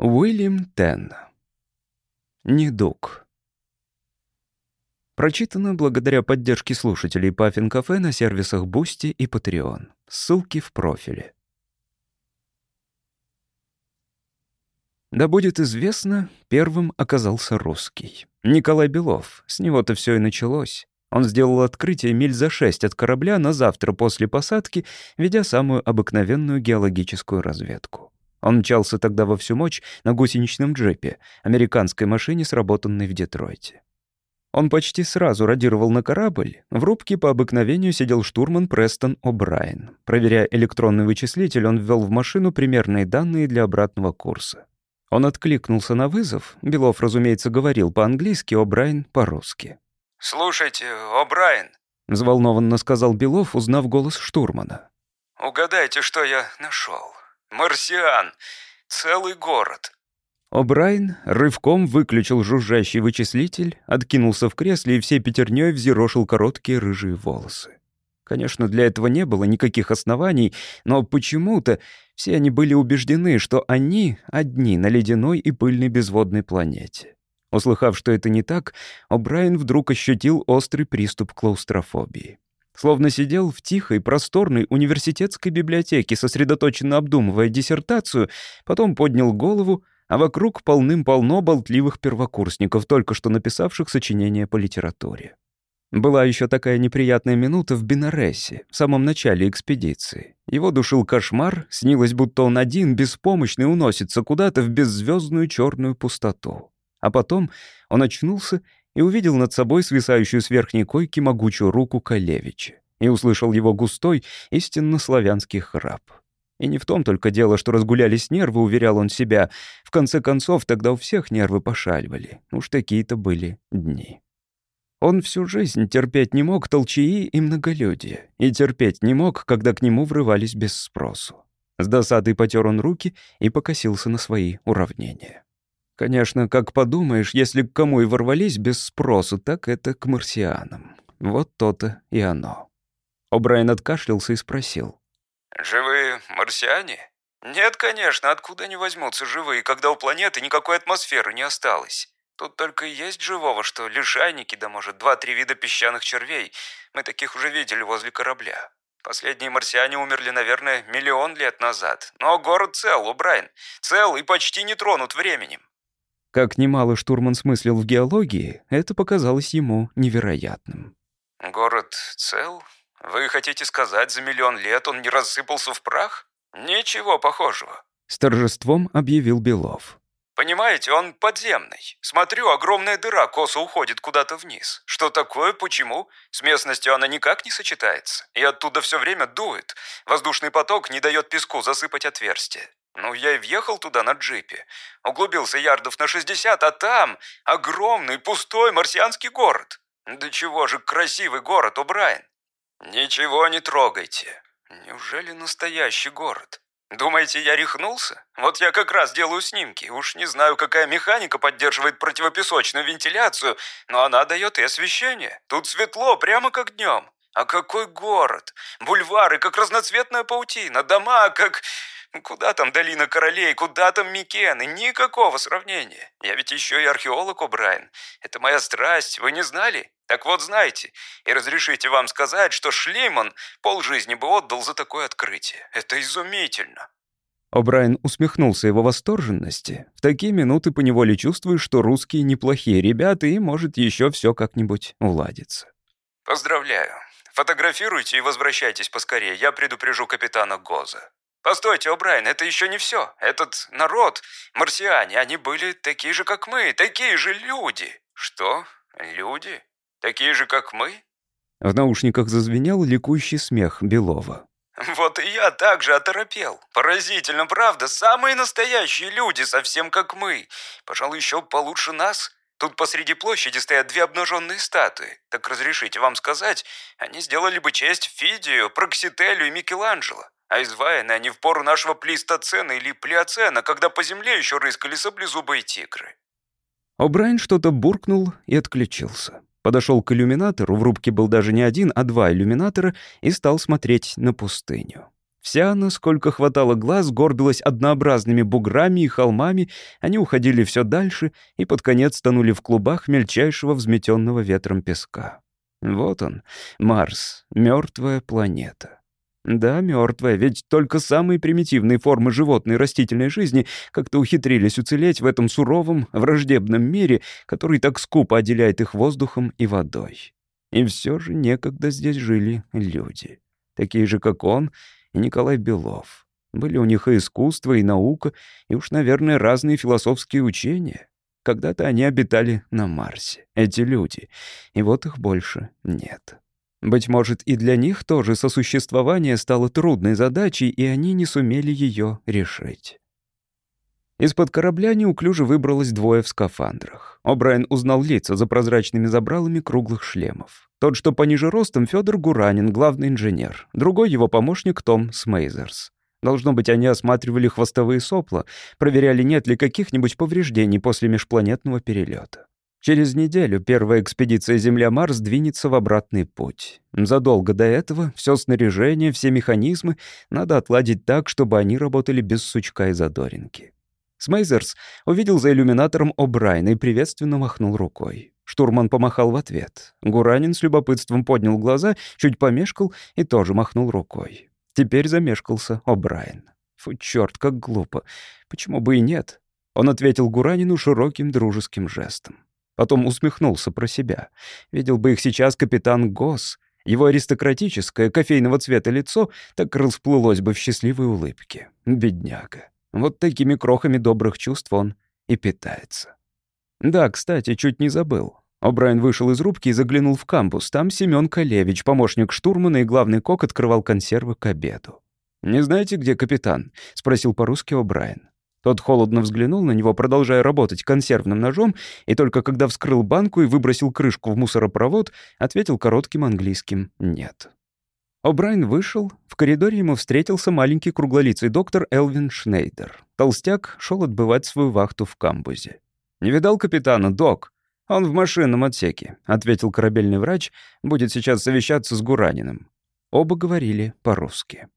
Уильям Тенн. Недуг. Прочитано благодаря поддержке слушателей Puffin Cafe на сервисах Boosty и Patreon. Ссылки в профиле. Да будет известно, первым оказался русский. Николай Белов. С него-то все и началось. Он сделал открытие миль за шесть от корабля на завтра после посадки, ведя самую обыкновенную геологическую разведку. Он мчался тогда во всю мощь на гусеничном джипе, американской машине, сработанной в Детройте. Он почти сразу радировал на корабль. В рубке по обыкновению сидел штурман Престон О'Брайен. Проверяя электронный вычислитель, он ввел в машину примерные данные для обратного курса. Он откликнулся на вызов. Белов, разумеется, говорил по-английски, О'Брайен — по-русски. «Слушайте, О'Брайен», — взволнованно сказал Белов, узнав голос штурмана. «Угадайте, что я нашел. Марсиан. Целый город. О'Брайен рывком выключил жужжащий вычислитель, откинулся в кресле и всей пятерней взъерошил короткие рыжие волосы. Конечно, для этого не было никаких оснований, но почему-то все они были убеждены, что они одни на ледяной и пыльной безводной планете. Услыхав, что это не так, О'Брайен вдруг ощутил острый приступ клаустрофобии. Словно сидел в тихой, просторной университетской библиотеке, сосредоточенно обдумывая диссертацию, потом поднял голову, а вокруг полным-полно болтливых первокурсников, только что написавших сочинения по литературе. Была еще такая неприятная минута в Бинаресе, в самом начале экспедиции. Его душил кошмар, снилось, будто он один, беспомощный, уносится куда-то в беззвездную черную пустоту. А потом он очнулся и увидел над собой свисающую с верхней койки могучую руку Калевича и услышал его густой, истинно славянский храп. И не в том только дело, что разгулялись нервы, уверял он себя. В конце концов, тогда у всех нервы пошаливали. Уж такие-то были дни. Он всю жизнь терпеть не мог толчаи и многолюдие, и терпеть не мог, когда к нему врывались без спросу. С досадой потер он руки и покосился на свои уравнения. Конечно, как подумаешь, если к кому и ворвались без спросу, так это к марсианам. Вот то-то и оно. О'Брайен откашлялся и спросил. «Живые марсиане?» «Нет, конечно, откуда они возьмутся живые, когда у планеты никакой атмосферы не осталось? Тут только и есть живого, что лишайники, да может два-три вида песчаных червей. Мы таких уже видели возле корабля. Последние марсиане умерли, наверное, миллион лет назад. Но город цел, О'Брайен. Цел и почти не тронут временем. Как немало штурман смыслил в геологии, это показалось ему невероятным. «Город цел? Вы хотите сказать, за миллион лет он не рассыпался в прах? Ничего похожего». С торжеством объявил Белов. «Понимаете, он подземный. Смотрю, огромная дыра косо уходит куда-то вниз. Что такое? Почему? С местностью она никак не сочетается. И оттуда все время дует. Воздушный поток не дает песку засыпать отверстие. Ну, я и въехал туда на джипе. Углубился ярдов на 60, а там огромный пустой марсианский город. Да чего же красивый город, О'Брайен. Ничего не трогайте. Неужели настоящий город? Думаете, я рехнулся? Вот я как раз делаю снимки. Уж не знаю, какая механика поддерживает противопесочную вентиляцию, но она дает и освещение. Тут светло, прямо как днем. А какой город? Бульвары, как разноцветная паутина, дома, как... Куда там долина королей, куда там Микены? Никакого сравнения. Я ведь еще и археолог, О'Брайен. Это моя страсть, вы не знали? Так вот, знайте, и разрешите вам сказать, что Шлейман полжизни бы отдал за такое открытие. Это изумительно. О'Брайен усмехнулся его восторженности. В такие минуты поневоле чувствуешь, что русские неплохие ребята и, может, еще все как-нибудь уладится. Поздравляю. Фотографируйте и возвращайтесь поскорее. Я предупрежу капитана Гоза. «Постойте, О'Брайен, это еще не все. Этот народ, марсиане, они были такие же, как мы, такие же люди». «Что? Люди? Такие же, как мы?» В наушниках зазвенел ликующий смех Белова. «Вот и я также оторопел. Поразительно, правда? Самые настоящие люди, совсем как мы. Пожалуй, еще получше нас. Тут посреди площади стоят две обнаженные статуи. Так разрешите вам сказать, они сделали бы честь Фидию, Проксителю и Микеланджело. А изваяны они в пору нашего плейстоцена или плеоцена, когда по земле еще рыскали саблезубые тигры. О'Брайен что-то буркнул и отключился. Подошел к иллюминатору, в рубке был даже не один, а два иллюминатора, и стал смотреть на пустыню. Вся она, сколько хватало глаз, горбилась однообразными буграми и холмами, они уходили все дальше и под конец тонули в клубах мельчайшего взметенного ветром песка. Вот он, Марс, мертвая планета. Да, мертвая, ведь только самые примитивные формы животной и растительной жизни как-то ухитрились уцелеть в этом суровом, враждебном мире, который так скупо отделяет их воздухом и водой. И все же некогда здесь жили люди, такие же, как он и Николай Белов. Были у них и искусство, и наука, и уж, наверное, разные философские учения. Когда-то они обитали на Марсе, эти люди, и вот их больше нет. Быть может, и для них тоже сосуществование стало трудной задачей, и они не сумели ее решить. Из-под корабля неуклюже выбралось двое в скафандрах. О'Брайен узнал лица за прозрачными забралами круглых шлемов. Тот, что пониже ростом, Федор Гуранин, главный инженер. Другой его помощник Том Смейзерс. Должно быть, они осматривали хвостовые сопла, проверяли, нет ли каких-нибудь повреждений после межпланетного перелета. Через неделю первая экспедиция Земля-Марс двинется в обратный путь. Задолго до этого все снаряжение, все механизмы надо отладить так, чтобы они работали без сучка и задоринки. Смейзерс увидел за иллюминатором О'Брайна и приветственно махнул рукой. Штурман помахал в ответ. Гуранин с любопытством поднял глаза, чуть помешкал и тоже махнул рукой. Теперь замешкался О'Брайен. Фу, черт, как глупо. Почему бы и нет? Он ответил Гуранину широким дружеским жестом. Потом усмехнулся про себя. Видел бы их сейчас капитан Гос. Его аристократическое, кофейного цвета лицо так расплылось бы в счастливой улыбке. Бедняга. Вот такими крохами добрых чувств он и питается. Да, кстати, чуть не забыл. О'Брайен вышел из рубки и заглянул в кампус. Там Семён Калевич, помощник штурмана и главный кок, открывал консервы к обеду. «Не знаете, где капитан?» — спросил по-русски О'Брайен. Тот холодно взглянул на него, продолжая работать консервным ножом, и только когда вскрыл банку и выбросил крышку в мусоропровод, ответил коротким английским «нет». О'Брайен вышел. В коридоре ему встретился маленький круглолицый доктор Элвин Шнейдер. Толстяк шел отбывать свою вахту в камбузе. «Не видал капитана, док?» «Он в машинном отсеке», — ответил корабельный врач. «Будет сейчас совещаться с Гураниным». Оба говорили по-русски.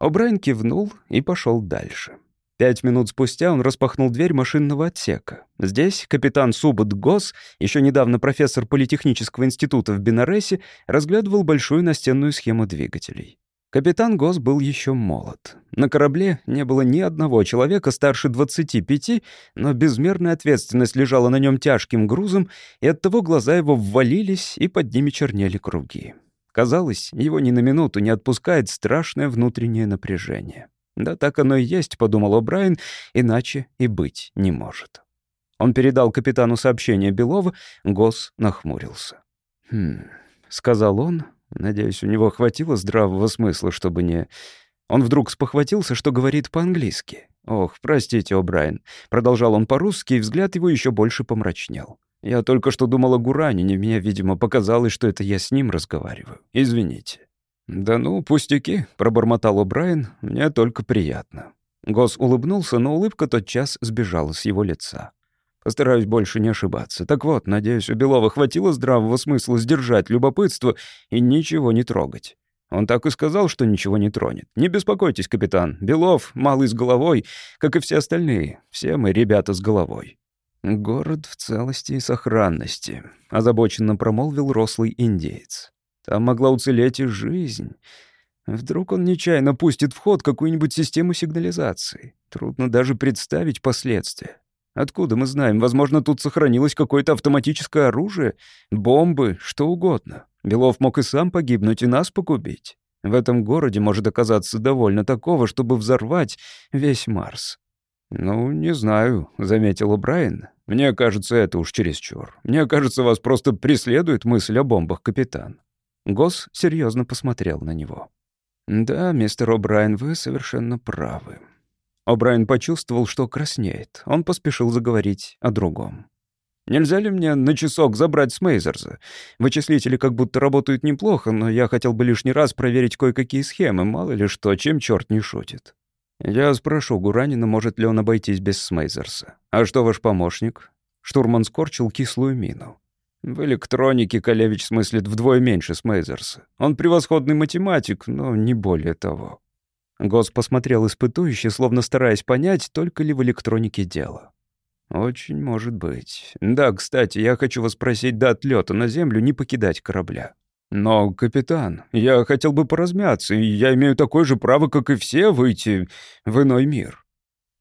О'Брайен кивнул и пошел дальше. Пять минут спустя он распахнул дверь машинного отсека. Здесь капитан Субот Гос, еще недавно профессор Политехнического института в Бенаресе, разглядывал большую настенную схему двигателей. Капитан Гос был еще молод. На корабле не было ни одного человека старше 25, но безмерная ответственность лежала на нем тяжким грузом, и оттого глаза его ввалились, и под ними чернели круги. Казалось, его ни на минуту не отпускает страшное внутреннее напряжение. «Да так оно и есть», — подумал О'Брайен, — «иначе и быть не может». Он передал капитану сообщение Белова, Гос нахмурился. «Хм», — сказал он, — надеюсь, у него хватило здравого смысла, чтобы не... Он вдруг спохватился, что говорит по-английски. «Ох, простите, О'Брайен», — продолжал он по-русски, и взгляд его еще больше помрачнел. «Я только что думал о Гуранине, мне, видимо, показалось, что это я с ним разговариваю. Извините». «Да ну, пустяки», — пробормотал О'Брайен, — «мне только приятно». Гос улыбнулся, но улыбка тотчас сбежала с его лица. Постараюсь больше не ошибаться. Так вот, надеюсь, у Белова хватило здравого смысла сдержать любопытство и ничего не трогать. Он так и сказал, что ничего не тронет. Не беспокойтесь, капитан. Белов малый с головой, как и все остальные. Все мы ребята с головой. Город в целости и сохранности, озабоченно промолвил рослый индеец. Там могла уцелеть и жизнь. Вдруг он нечаянно пустит в ход какую-нибудь систему сигнализации. Трудно даже представить последствия. Откуда мы знаем? Возможно, тут сохранилось какое-то автоматическое оружие, бомбы, что угодно. Белов мог и сам погибнуть, и нас погубить. В этом городе может оказаться довольно такого, чтобы взорвать весь Марс. «Ну, не знаю», — заметил Брайан. «Мне кажется, это уж чересчур. Мне кажется, вас просто преследует мысль о бомбах, капитан». Гос серьезно посмотрел на него. «Да, мистер О'Брайен, вы совершенно правы». О'Брайен почувствовал, что краснеет. Он поспешил заговорить о другом. «Нельзя ли мне на часок забрать с Мейзерза? Вычислители как будто работают неплохо, но я хотел бы лишний раз проверить кое-какие схемы, мало ли что, чем черт не шутит». «Я спрошу Гуранина, может ли он обойтись без Смейзерса. А что ваш помощник?» Штурман скорчил кислую мину. В электронике Калевич смыслит вдвое меньше Смейзерса. Он превосходный математик, но не более того. Гос посмотрел испытующе, словно стараясь понять, только ли в электронике дело. «Очень может быть. Да, кстати, я хочу вас просить до отлета на Землю не покидать корабля». «Но, капитан, я хотел бы поразмяться, и я имею такое же право, как и все, выйти в иной мир».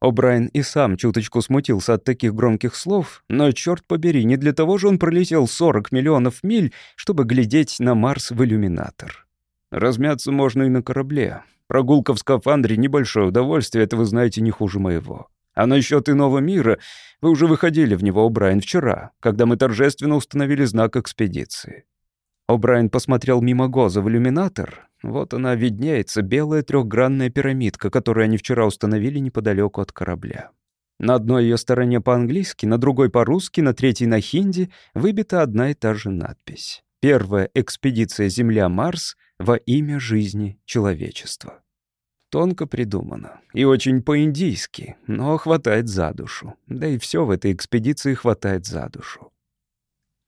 О'Брайен и сам чуточку смутился от таких громких слов, но, черт побери, не для того же он пролетел 40 миллионов миль, чтобы глядеть на Марс в иллюминатор. Размяться можно и на корабле. Прогулка в скафандре — небольшое удовольствие, это вы знаете не хуже моего. А насчет иного мира, вы уже выходили в него, О'Брайен, вчера, когда мы торжественно установили знак экспедиции. О'Брайен посмотрел мимо Гоза в иллюминатор. Вот она виднеется, белая трехгранная пирамидка, которую они вчера установили неподалеку от корабля. На одной ее стороне по-английски, на другой по-русски, на третьей на хинди выбита одна и та же надпись. Первая экспедиция Земля-Марс во имя жизни человечества. Тонко придумано. И очень по-индийски, но хватает за душу. Да и все в этой экспедиции хватает за душу.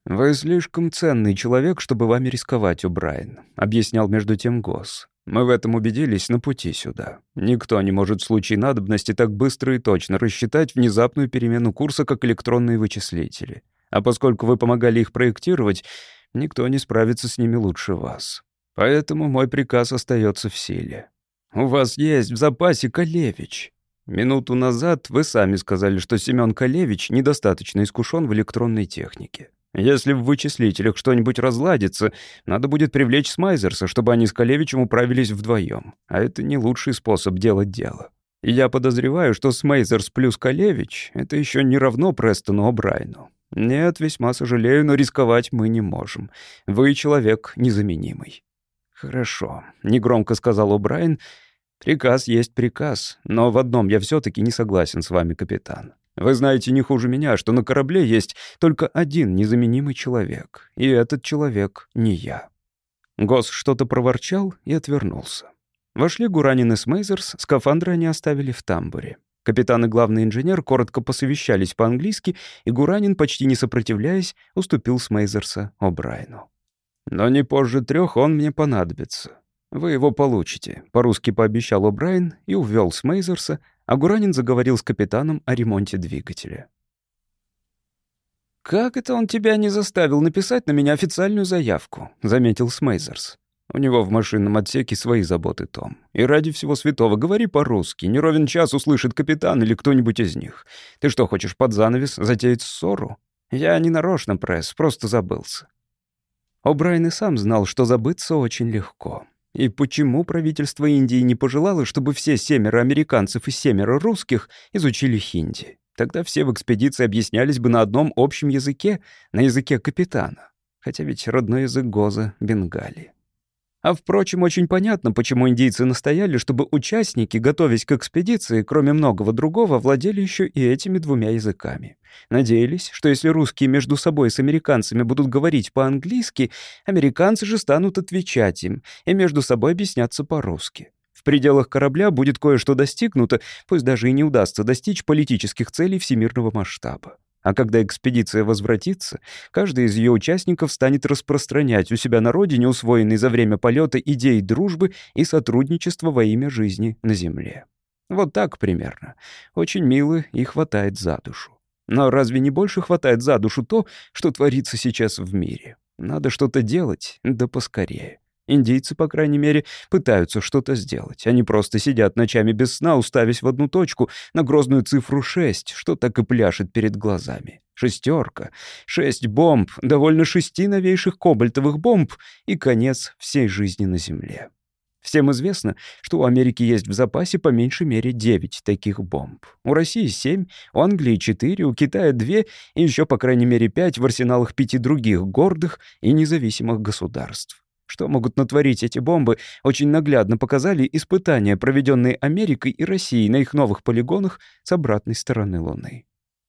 «Вы слишком ценный человек, чтобы вами рисковать, О'Брайен», — объяснял между тем Госс. «Мы в этом убедились на пути сюда. Никто не может в случае надобности так быстро и точно рассчитать внезапную перемену курса, как электронные вычислители. А поскольку вы помогали их проектировать, никто не справится с ними лучше вас. Поэтому мой приказ остается в силе. У вас есть в запасе Калевич. Минуту назад вы сами сказали, что Семен Калевич недостаточно искушен в электронной технике. Если в вычислителях что-нибудь разладится, надо будет привлечь Смайзерса, чтобы они с Калевичем управились вдвоем. А это не лучший способ делать дело. И я подозреваю, что Смейзерс плюс Калевич — это еще не равно Престону О'Брайну. Нет, весьма сожалею, но рисковать мы не можем. Вы человек незаменимый. «Хорошо», — негромко сказал О'Брайен. «Приказ есть приказ, но в одном я все-таки не согласен с вами, капитан. Вы знаете не хуже меня, что на корабле есть только один незаменимый человек, и этот человек не я». Гос что-то проворчал и отвернулся. Вошли Гуранин и Смейзерс, скафандры они оставили в тамбуре. Капитан и главный инженер коротко посовещались по-английски, и Гуранин, почти не сопротивляясь, уступил Смейзерса О'Брайену. Но не позже трех он мне понадобится. Вы его получите», — по-русски пообещал О'Брайен и увел с Мейзерса, а Гуранин заговорил с капитаном о ремонте двигателя. «Как это он тебя не заставил написать на меня официальную заявку?» — заметил Смейзерс. «У него в машинном отсеке свои заботы, Том. И ради всего святого говори по-русски. Не ровен час услышит капитан или кто-нибудь из них. Ты что, хочешь под занавес затеять ссору? Я не нарочно, пресс, просто забылся. О'Брайен и сам знал, что забыться очень легко. И почему правительство Индии не пожелало, чтобы все семеро американцев и семеро русских изучили хинди? Тогда все в экспедиции объяснялись бы на одном общем языке, на языке капитана. Хотя ведь родной язык Гоза — Бенгали. А впрочем, очень понятно, почему индийцы настояли, чтобы участники, готовясь к экспедиции, кроме многого другого, владели еще и этими двумя языками. Надеялись, что если русские между собой с американцами будут говорить по-английски, американцы же станут отвечать им и между собой объясняться по-русски. В пределах корабля будет кое-что достигнуто, пусть даже и не удастся достичь политических целей всемирного масштаба. А когда экспедиция возвратится, каждый из ее участников станет распространять у себя на родине усвоенные за время полета идеи дружбы и сотрудничества во имя жизни на Земле. Вот так примерно. Очень мило и хватает за душу. Но разве не больше хватает за душу то, что творится сейчас в мире? Надо что-то делать, да поскорее. Индийцы, по крайней мере, пытаются что-то сделать. Они просто сидят ночами без сна, уставясь в одну точку на грозную цифру 6, что так и пляшет перед глазами. Шестерка, шесть бомб, довольно шести новейших кобальтовых бомб и конец всей жизни на Земле. Всем известно, что у Америки есть в запасе по меньшей мере 9 таких бомб. У России 7, у Англии 4, у Китая 2 и еще по крайней мере 5 в арсеналах пяти других гордых и независимых государств. Что могут натворить эти бомбы, очень наглядно показали испытания, проведенные Америкой и Россией на их новых полигонах с обратной стороны Луны.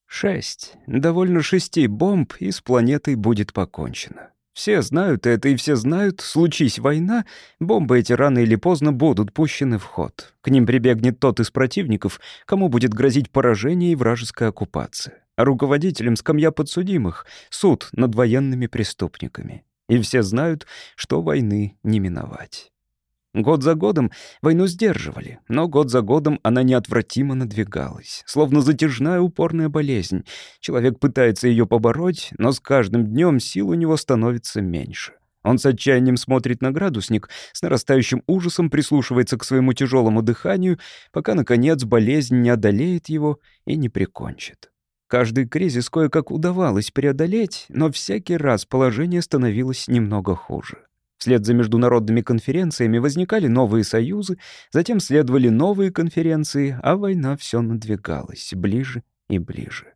Шесть. Довольно шести бомб, и с планетой будет покончено. Все знают это, и все знают, случись война, бомбы эти рано или поздно будут пущены в ход. К ним прибегнет тот из противников, кому будет грозить поражение и вражеская оккупация. А руководителям скамья подсудимых — суд над военными преступниками и все знают, что войны не миновать. Год за годом войну сдерживали, но год за годом она неотвратимо надвигалась, словно затяжная упорная болезнь. Человек пытается ее побороть, но с каждым днем сил у него становится меньше. Он с отчаянием смотрит на градусник, с нарастающим ужасом прислушивается к своему тяжелому дыханию, пока, наконец, болезнь не одолеет его и не прикончит. Каждый кризис кое-как удавалось преодолеть, но всякий раз положение становилось немного хуже. Вслед за международными конференциями возникали новые союзы, затем следовали новые конференции, а война все надвигалась ближе и ближе.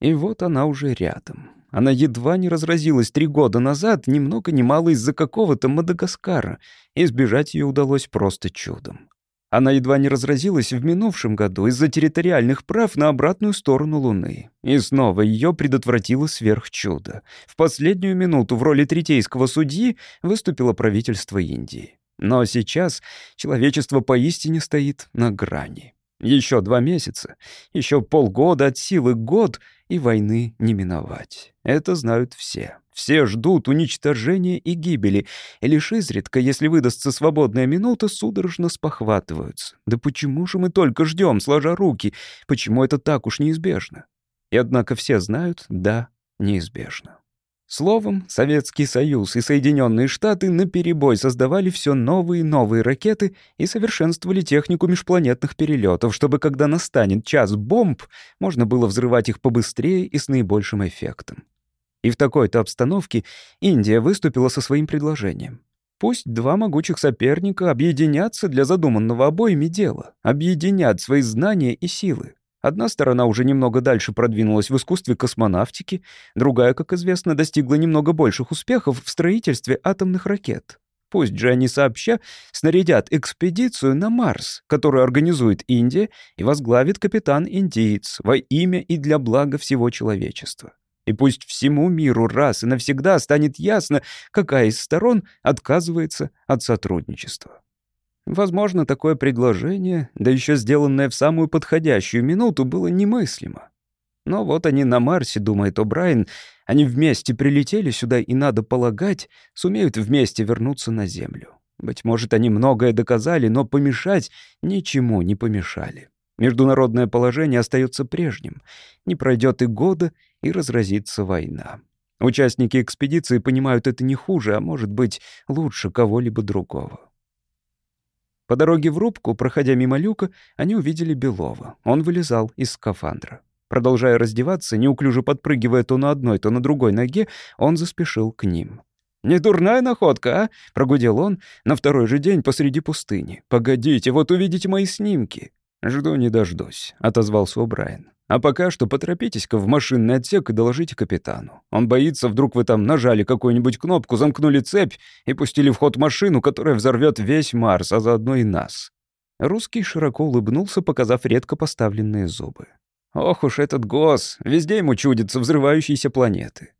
И вот она уже рядом. Она едва не разразилась три года назад, ни много ни из-за какого-то Мадагаскара. Избежать ее удалось просто чудом. Она едва не разразилась в минувшем году из-за территориальных прав на обратную сторону Луны. И снова ее предотвратило сверхчудо. В последнюю минуту в роли третейского судьи выступило правительство Индии. Но сейчас человечество поистине стоит на грани. Еще два месяца, еще полгода от силы год, и войны не миновать. Это знают все. Все ждут уничтожения и гибели, и лишь изредка, если выдастся свободная минута, судорожно спохватываются. Да почему же мы только ждем, сложа руки? Почему это так уж неизбежно? И однако все знают, да, неизбежно. Словом, Советский Союз и Соединенные Штаты наперебой создавали все новые и новые ракеты и совершенствовали технику межпланетных перелетов, чтобы, когда настанет час бомб, можно было взрывать их побыстрее и с наибольшим эффектом. И в такой-то обстановке Индия выступила со своим предложением. Пусть два могучих соперника объединятся для задуманного обоими дела, объединят свои знания и силы. Одна сторона уже немного дальше продвинулась в искусстве космонавтики, другая, как известно, достигла немного больших успехов в строительстве атомных ракет. Пусть же они сообща снарядят экспедицию на Марс, которую организует Индия и возглавит капитан-индиец во имя и для блага всего человечества. И пусть всему миру раз и навсегда станет ясно, какая из сторон отказывается от сотрудничества. Возможно, такое предложение, да еще сделанное в самую подходящую минуту, было немыслимо. Но вот они на Марсе, думает О'Брайен, они вместе прилетели сюда, и, надо полагать, сумеют вместе вернуться на Землю. Быть может, они многое доказали, но помешать ничему не помешали. Международное положение остается прежним. Не пройдет и года, и разразится война. Участники экспедиции понимают это не хуже, а может быть, лучше кого-либо другого. По дороге в рубку, проходя мимо люка, они увидели Белова. Он вылезал из скафандра. Продолжая раздеваться, неуклюже подпрыгивая то на одной, то на другой ноге, он заспешил к ним. «Не дурная находка, а?» — прогудел он на второй же день посреди пустыни. «Погодите, вот увидите мои снимки». «Жду не дождусь», — отозвался О'Брайен. «А пока что поторопитесь-ка в машинный отсек и доложите капитану. Он боится, вдруг вы там нажали какую-нибудь кнопку, замкнули цепь и пустили в ход машину, которая взорвет весь Марс, а заодно и нас». Русский широко улыбнулся, показав редко поставленные зубы. «Ох уж этот гос! Везде ему чудится взрывающиеся планеты».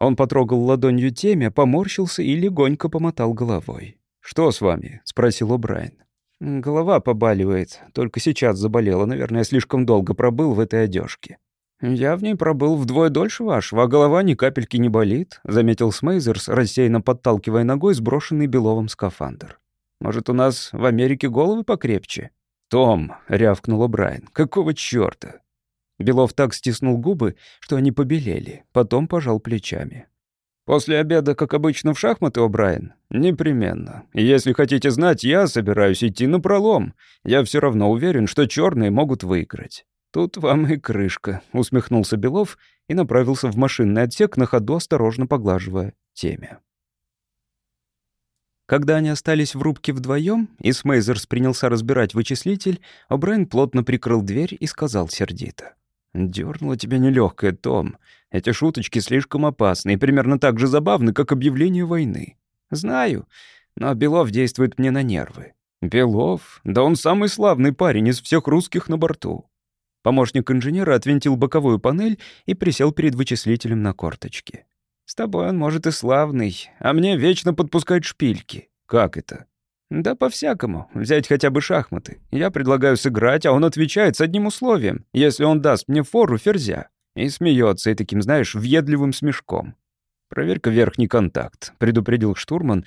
Он потрогал ладонью темя, поморщился и легонько помотал головой. «Что с вами?» — спросил О'Брайен. Голова побаливает. Только сейчас заболела. Наверное, слишком долго пробыл в этой одежке. «Я в ней пробыл вдвое дольше вашего, а голова ни капельки не болит», — заметил Смейзерс, рассеянно подталкивая ногой сброшенный Беловым скафандр. «Может, у нас в Америке головы покрепче?» «Том», — рявкнула Брайан, — «какого чёрта?» Белов так стиснул губы, что они побелели, потом пожал плечами. «После обеда, как обычно, в шахматы, О'Брайен?» «Непременно. Если хотите знать, я собираюсь идти на пролом. Я все равно уверен, что черные могут выиграть». «Тут вам и крышка», — усмехнулся Белов и направился в машинный отсек, на ходу осторожно поглаживая темя. Когда они остались в рубке вдвоем, и Смейзерс принялся разбирать вычислитель, О'Брайен плотно прикрыл дверь и сказал сердито. Дёрнуло тебя нелегкое, Том. Эти шуточки слишком опасны и примерно так же забавны, как объявление войны. Знаю, но Белов действует мне на нервы. Белов? Да он самый славный парень из всех русских на борту. Помощник инженера отвинтил боковую панель и присел перед вычислителем на корточке. «С тобой он, может, и славный, а мне вечно подпускать шпильки. Как это?» «Да по-всякому. Взять хотя бы шахматы. Я предлагаю сыграть, а он отвечает с одним условием. Если он даст мне фору ферзя». И смеется, и таким, знаешь, въедливым смешком. «Проверь-ка верхний контакт», — предупредил штурман.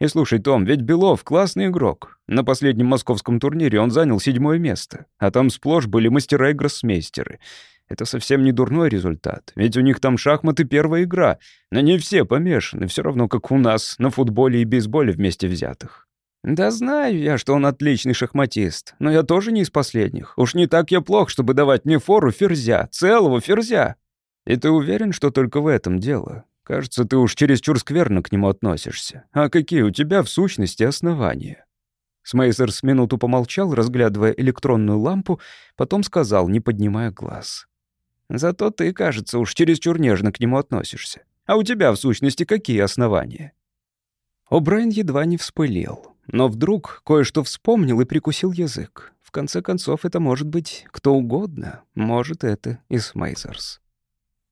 И слушай, Том, ведь Белов классный игрок. На последнем московском турнире он занял седьмое место, а там сплошь были мастера и гроссмейстеры. Это совсем не дурной результат, ведь у них там шахматы первая игра. На ней все помешаны, все равно как у нас, на футболе и бейсболе вместе взятых. Да знаю я, что он отличный шахматист, но я тоже не из последних. Уж не так я плох, чтобы давать мне фору ферзя, целого ферзя. И ты уверен, что только в этом дело? Кажется, ты уж чересчур скверно к нему относишься. А какие у тебя в сущности основания?» Смейзер с минуту помолчал, разглядывая электронную лампу, потом сказал, не поднимая глаз. «Зато ты, кажется, уж чересчур нежно к нему относишься. А у тебя, в сущности, какие основания?» О'Брайен едва не вспылил, но вдруг кое-что вспомнил и прикусил язык. В конце концов, это может быть кто угодно. Может, это и Смейзерс.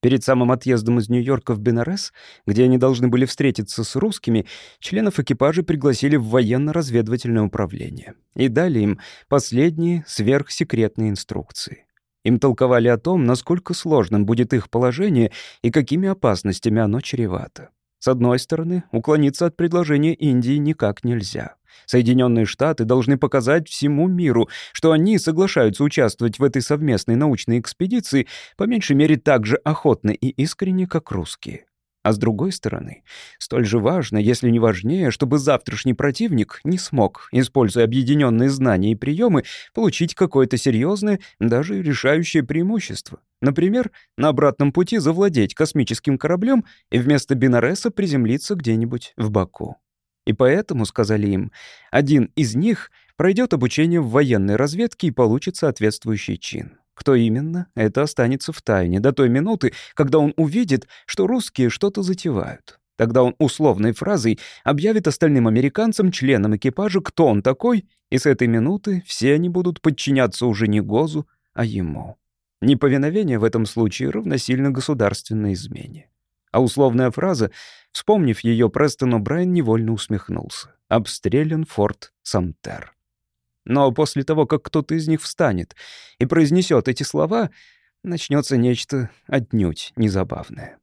Перед самым отъездом из Нью-Йорка в Бенарес, где они должны были встретиться с русскими, членов экипажа пригласили в военно-разведывательное управление и дали им последние сверхсекретные инструкции. Им толковали о том, насколько сложным будет их положение и какими опасностями оно чревато. С одной стороны, уклониться от предложения Индии никак нельзя. Соединенные Штаты должны показать всему миру, что они соглашаются участвовать в этой совместной научной экспедиции по меньшей мере так же охотно и искренне, как русские. А с другой стороны, столь же важно, если не важнее, чтобы завтрашний противник не смог, используя объединенные знания и приемы, получить какое-то серьезное, даже решающее преимущество. Например, на обратном пути завладеть космическим кораблем и вместо Бинареса приземлиться где-нибудь в Баку. И поэтому, сказали им, один из них пройдет обучение в военной разведке и получит соответствующий чин. Кто именно, это останется в тайне до той минуты, когда он увидит, что русские что-то затевают. Тогда он условной фразой объявит остальным американцам, членам экипажа, кто он такой, и с этой минуты все они будут подчиняться уже не Гозу, а ему. Неповиновение в этом случае равносильно государственной измене. А условная фраза, вспомнив ее, Престон О'Брайен невольно усмехнулся. «Обстрелян форт Самтер». Но после того, как кто-то из них встанет и произнесет эти слова, начнется нечто отнюдь незабавное.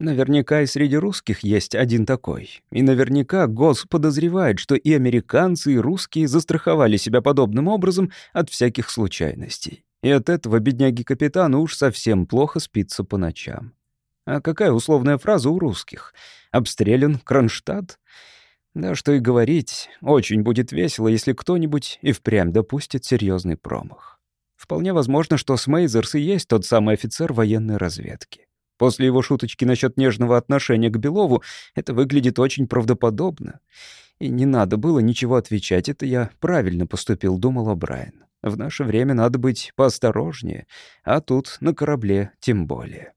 Наверняка и среди русских есть один такой. И наверняка Гос подозревает, что и американцы, и русские застраховали себя подобным образом от всяких случайностей. И от этого бедняги-капитану уж совсем плохо спится по ночам. А какая условная фраза у русских? «Обстрелян Кронштадт»? Да что и говорить, очень будет весело, если кто-нибудь и впрямь допустит серьезный промах. Вполне возможно, что Смейзерс и есть тот самый офицер военной разведки. После его шуточки насчет нежного отношения к Белову это выглядит очень правдоподобно. И не надо было ничего отвечать, это я правильно поступил, думал Брайан. В наше время надо быть поосторожнее, а тут на корабле тем более.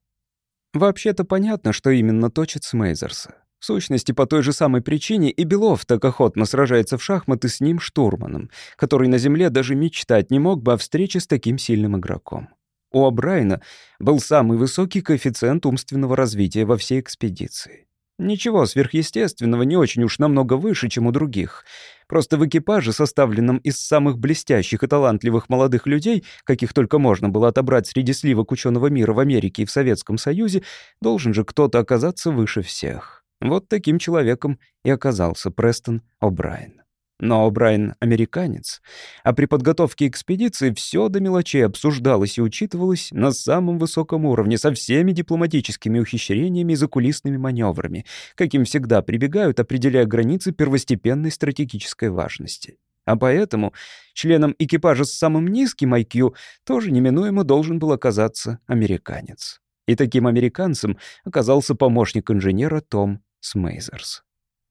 Вообще-то понятно, что именно точит Смейзерса. В сущности, по той же самой причине и Белов так охотно сражается в шахматы с ним штурманом, который на Земле даже мечтать не мог бы о встрече с таким сильным игроком. У О'Брайена был самый высокий коэффициент умственного развития во всей экспедиции. Ничего сверхъестественного, не очень уж намного выше, чем у других. Просто в экипаже, составленном из самых блестящих и талантливых молодых людей, каких только можно было отобрать среди сливок ученого мира в Америке и в Советском Союзе, должен же кто-то оказаться выше всех. Вот таким человеком и оказался Престон О'Брайен. Но О'Брайен — американец, а при подготовке экспедиции все до мелочей обсуждалось и учитывалось на самом высоком уровне со всеми дипломатическими ухищрениями и закулисными маневрами, каким всегда прибегают, определяя границы первостепенной стратегической важности. А поэтому членом экипажа с самым низким IQ тоже неминуемо должен был оказаться американец. И таким американцем оказался помощник инженера Том Смейзерс.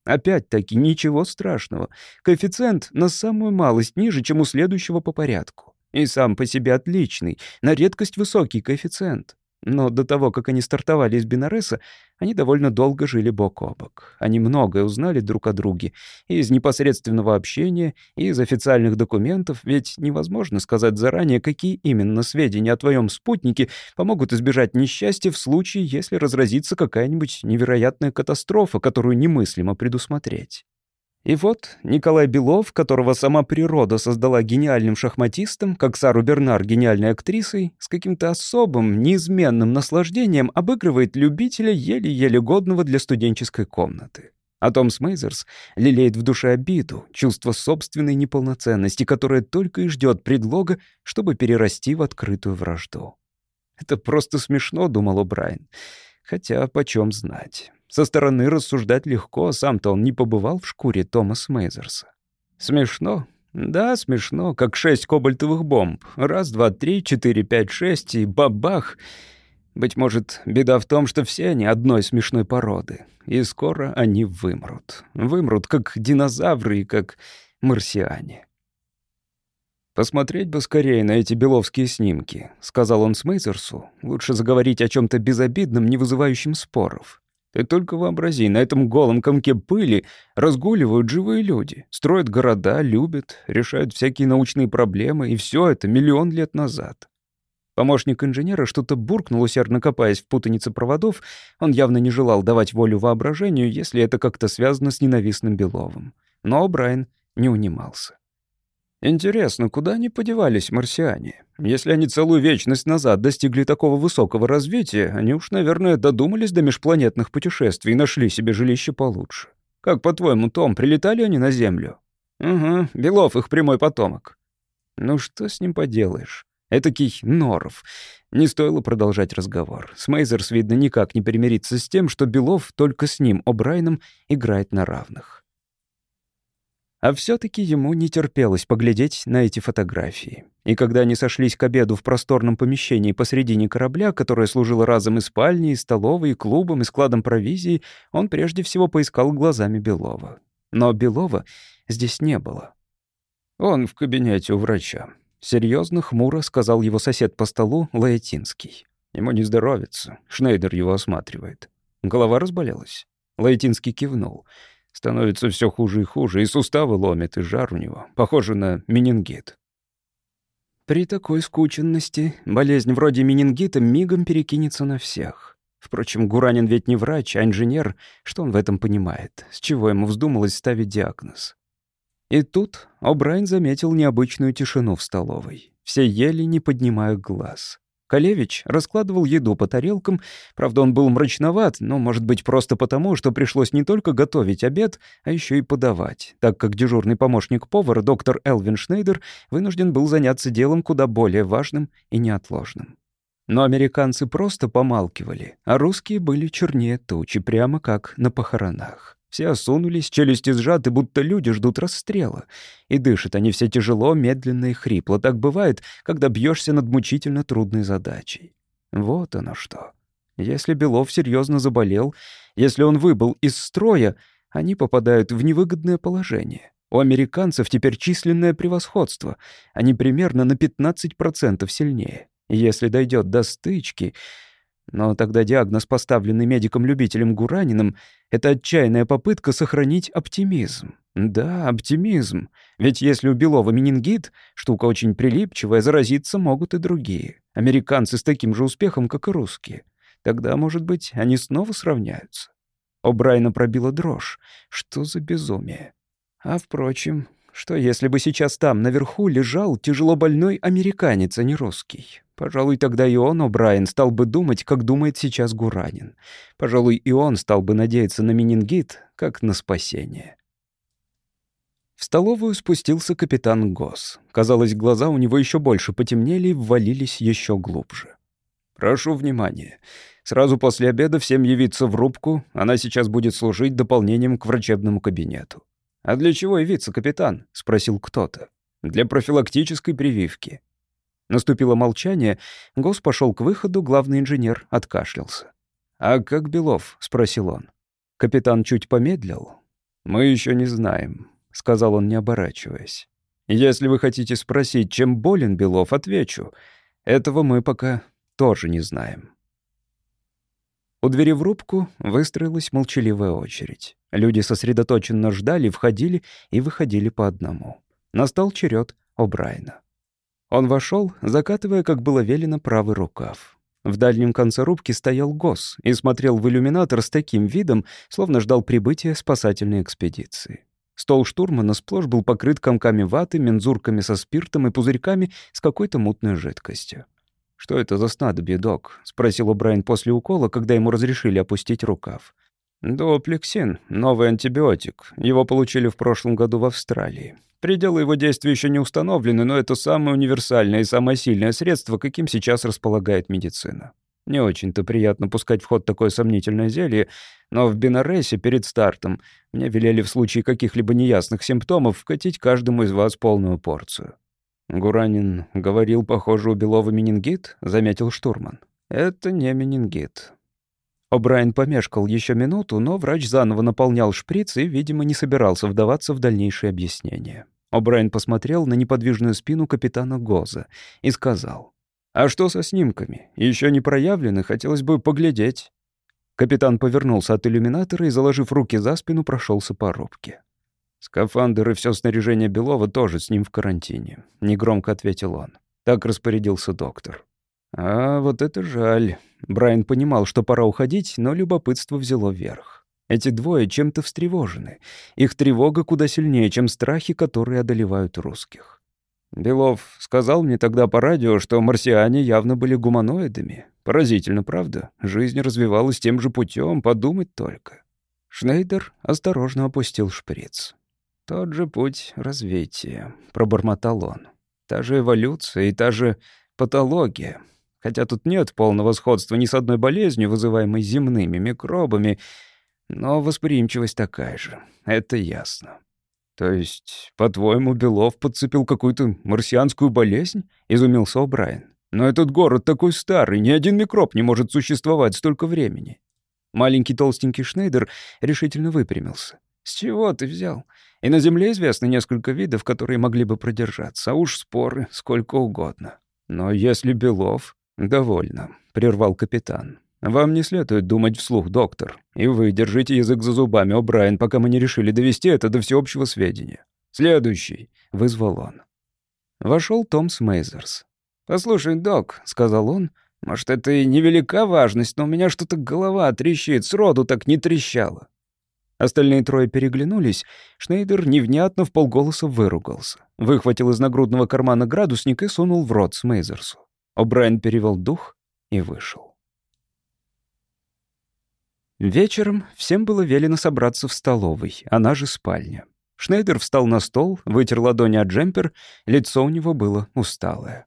Опять-таки, ничего страшного. Коэффициент на самую малость ниже, чем у следующего по порядку. И сам по себе отличный, на редкость высокий коэффициент. Но до того, как они стартовали из Бенареса, они довольно долго жили бок о бок. Они многое узнали друг о друге. И из непосредственного общения, и из официальных документов, ведь невозможно сказать заранее, какие именно сведения о твоем спутнике помогут избежать несчастья в случае, если разразится какая-нибудь невероятная катастрофа, которую немыслимо предусмотреть. И вот Николай Белов, которого сама природа создала гениальным шахматистом, как Сару Бернар гениальной актрисой, с каким-то особым, неизменным наслаждением обыгрывает любителя еле-еле годного для студенческой комнаты. А Том Смейзерс лелеет в душе обиду, чувство собственной неполноценности, которое только и ждет предлога, чтобы перерасти в открытую вражду. «Это просто смешно», — думал О'Брайен. «Хотя почем знать. Со стороны рассуждать легко, сам-то он не побывал в шкуре Тома Смейзерса. Смешно? Да, смешно, как шесть кобальтовых бомб. Раз, два, три, четыре, пять, шесть и бабах!» Быть может, беда в том, что все они одной смешной породы, и скоро они вымрут. Вымрут, как динозавры и как марсиане. «Посмотреть бы скорее на эти беловские снимки», — сказал он Смейзерсу. «Лучше заговорить о чем то безобидном, не вызывающем споров. Ты только вообрази, на этом голом комке пыли разгуливают живые люди, строят города, любят, решают всякие научные проблемы, и все это миллион лет назад. Помощник инженера что-то буркнул, усердно копаясь в путанице проводов. Он явно не желал давать волю воображению, если это как-то связано с ненавистным Беловым. Но Брайан не унимался. Интересно, куда они подевались, марсиане? Если они целую вечность назад достигли такого высокого развития, они уж, наверное, додумались до межпланетных путешествий и нашли себе жилище получше. Как, по-твоему, Том, прилетали они на Землю? Угу, Белов их прямой потомок. Ну что с ним поделаешь? Этакий норов. Не стоило продолжать разговор. Смейзерс, видно, никак не примирится с тем, что Белов только с ним, О'Брайном, играет на равных. А все-таки ему не терпелось поглядеть на эти фотографии. И когда они сошлись к обеду в просторном помещении посредине корабля, которое служило разом и спальней, и столовой, и клубом, и складом провизии, он прежде всего поискал глазами Белова. Но Белова здесь не было. Он в кабинете у врача. Серьезно, хмуро сказал его сосед по столу, Лаэтинский. Ему не здоровится. Шнейдер его осматривает. Голова разболелась. Лаэтинский кивнул. Становится все хуже и хуже, и суставы ломит, и жар у него. Похоже на менингит. При такой скученности болезнь вроде менингита мигом перекинется на всех. Впрочем, Гуранин ведь не врач, а инженер. Что он в этом понимает? С чего ему вздумалось ставить диагноз? И тут О'Брайен заметил необычную тишину в столовой. Все ели, не поднимая глаз. Калевич раскладывал еду по тарелкам, правда, он был мрачноват, но, может быть, просто потому, что пришлось не только готовить обед, а еще и подавать, так как дежурный помощник повара, доктор Элвин Шнейдер, вынужден был заняться делом куда более важным и неотложным. Но американцы просто помалкивали, а русские были чернее тучи, прямо как на похоронах. Все осунулись, челюсти сжаты, будто люди ждут расстрела. И дышат они все тяжело, медленно и хрипло. Так бывает, когда бьешься над мучительно трудной задачей. Вот оно что. Если Белов серьезно заболел, если он выбыл из строя, они попадают в невыгодное положение. У американцев теперь численное превосходство. Они примерно на 15% сильнее. Если дойдет до стычки, но тогда диагноз, поставленный медиком-любителем Гураниным, это отчаянная попытка сохранить оптимизм. Да, оптимизм. Ведь если у Белова менингит, штука очень прилипчивая, заразиться могут и другие. Американцы с таким же успехом, как и русские. Тогда, может быть, они снова сравняются. У Брайна пробила дрожь. Что за безумие? А, впрочем, что если бы сейчас там, наверху, лежал тяжело больной американец, а не русский? Пожалуй, тогда и он, О'Брайен, стал бы думать, как думает сейчас Гуранин. Пожалуй, и он стал бы надеяться на менингит, как на спасение. В столовую спустился капитан Гос. Казалось, глаза у него еще больше потемнели и ввалились еще глубже. «Прошу внимания. Сразу после обеда всем явиться в рубку. Она сейчас будет служить дополнением к врачебному кабинету. «А для чего явиться, капитан?» — спросил кто-то. «Для профилактической прививки». Наступило молчание, Гос пошел к выходу, главный инженер откашлялся. «А как Белов?» — спросил он. Капитан чуть помедлил. «Мы еще не знаем», — сказал он, не оборачиваясь. «Если вы хотите спросить, чем болен Белов, отвечу. Этого мы пока тоже не знаем». У двери в рубку выстроилась молчаливая очередь. Люди сосредоточенно ждали, входили и выходили по одному. Настал черед О'Брайна. Он вошел, закатывая, как было велено, правый рукав. В дальнем конце рубки стоял Гос и смотрел в иллюминатор с таким видом, словно ждал прибытия спасательной экспедиции. Стол штурмана сплошь был покрыт комками ваты, мензурками со спиртом и пузырьками с какой-то мутной жидкостью. «Что это за снадобье, док?» — спросил Брайан после укола, когда ему разрешили опустить рукав. Дуоплексин — новый антибиотик. Его получили в прошлом году в Австралии. Пределы его действия еще не установлены, но это самое универсальное и самое сильное средство, каким сейчас располагает медицина. Не очень-то приятно пускать в ход такое сомнительное зелье, но в Бенаресе перед стартом мне велели в случае каких-либо неясных симптомов вкатить каждому из вас полную порцию. Гуранин говорил, похоже, у Белова менингит, заметил штурман. Это не менингит. О'Брайен помешкал еще минуту, но врач заново наполнял шприц и, видимо, не собирался вдаваться в дальнейшие объяснения. О'Брайен посмотрел на неподвижную спину капитана Гоза и сказал, «А что со снимками? Еще не проявлены, хотелось бы поглядеть». Капитан повернулся от иллюминатора и, заложив руки за спину, прошелся по рубке. «Скафандр и все снаряжение Белова тоже с ним в карантине», — негромко ответил он. Так распорядился доктор. «А вот это жаль». Брайан понимал, что пора уходить, но любопытство взяло верх. Эти двое чем-то встревожены. Их тревога куда сильнее, чем страхи, которые одолевают русских. Белов сказал мне тогда по радио, что марсиане явно были гуманоидами. Поразительно, правда? Жизнь развивалась тем же путем, подумать только. Шнейдер осторожно опустил шприц. «Тот же путь развития», — пробормотал он. «Та же эволюция и та же патология. Хотя тут нет полного сходства ни с одной болезнью, вызываемой земными микробами, но восприимчивость такая же. Это ясно. То есть, по-твоему, Белов подцепил какую-то марсианскую болезнь? Изумился О'Брайен. Но этот город такой старый, ни один микроб не может существовать столько времени. Маленький толстенький Шнейдер решительно выпрямился. «С чего ты взял? И на Земле известно несколько видов, которые могли бы продержаться, а уж споры сколько угодно. Но если Белов, «Довольно», — прервал капитан. «Вам не следует думать вслух, доктор. И вы держите язык за зубами, О'Брайен, пока мы не решили довести это до всеобщего сведения. Следующий», — вызвал он. Вошел Томс Мейзерс. «Послушай, док», — сказал он, — «может, это и невелика важность, но у меня что-то голова трещит, сроду так не трещала». Остальные трое переглянулись. Шнейдер невнятно в полголоса выругался. Выхватил из нагрудного кармана градусник и сунул в рот Смейзерсу. О'Брайен перевел дух и вышел. Вечером всем было велено собраться в столовой, она же спальня. Шнейдер встал на стол, вытер ладони от джемпер, лицо у него было усталое.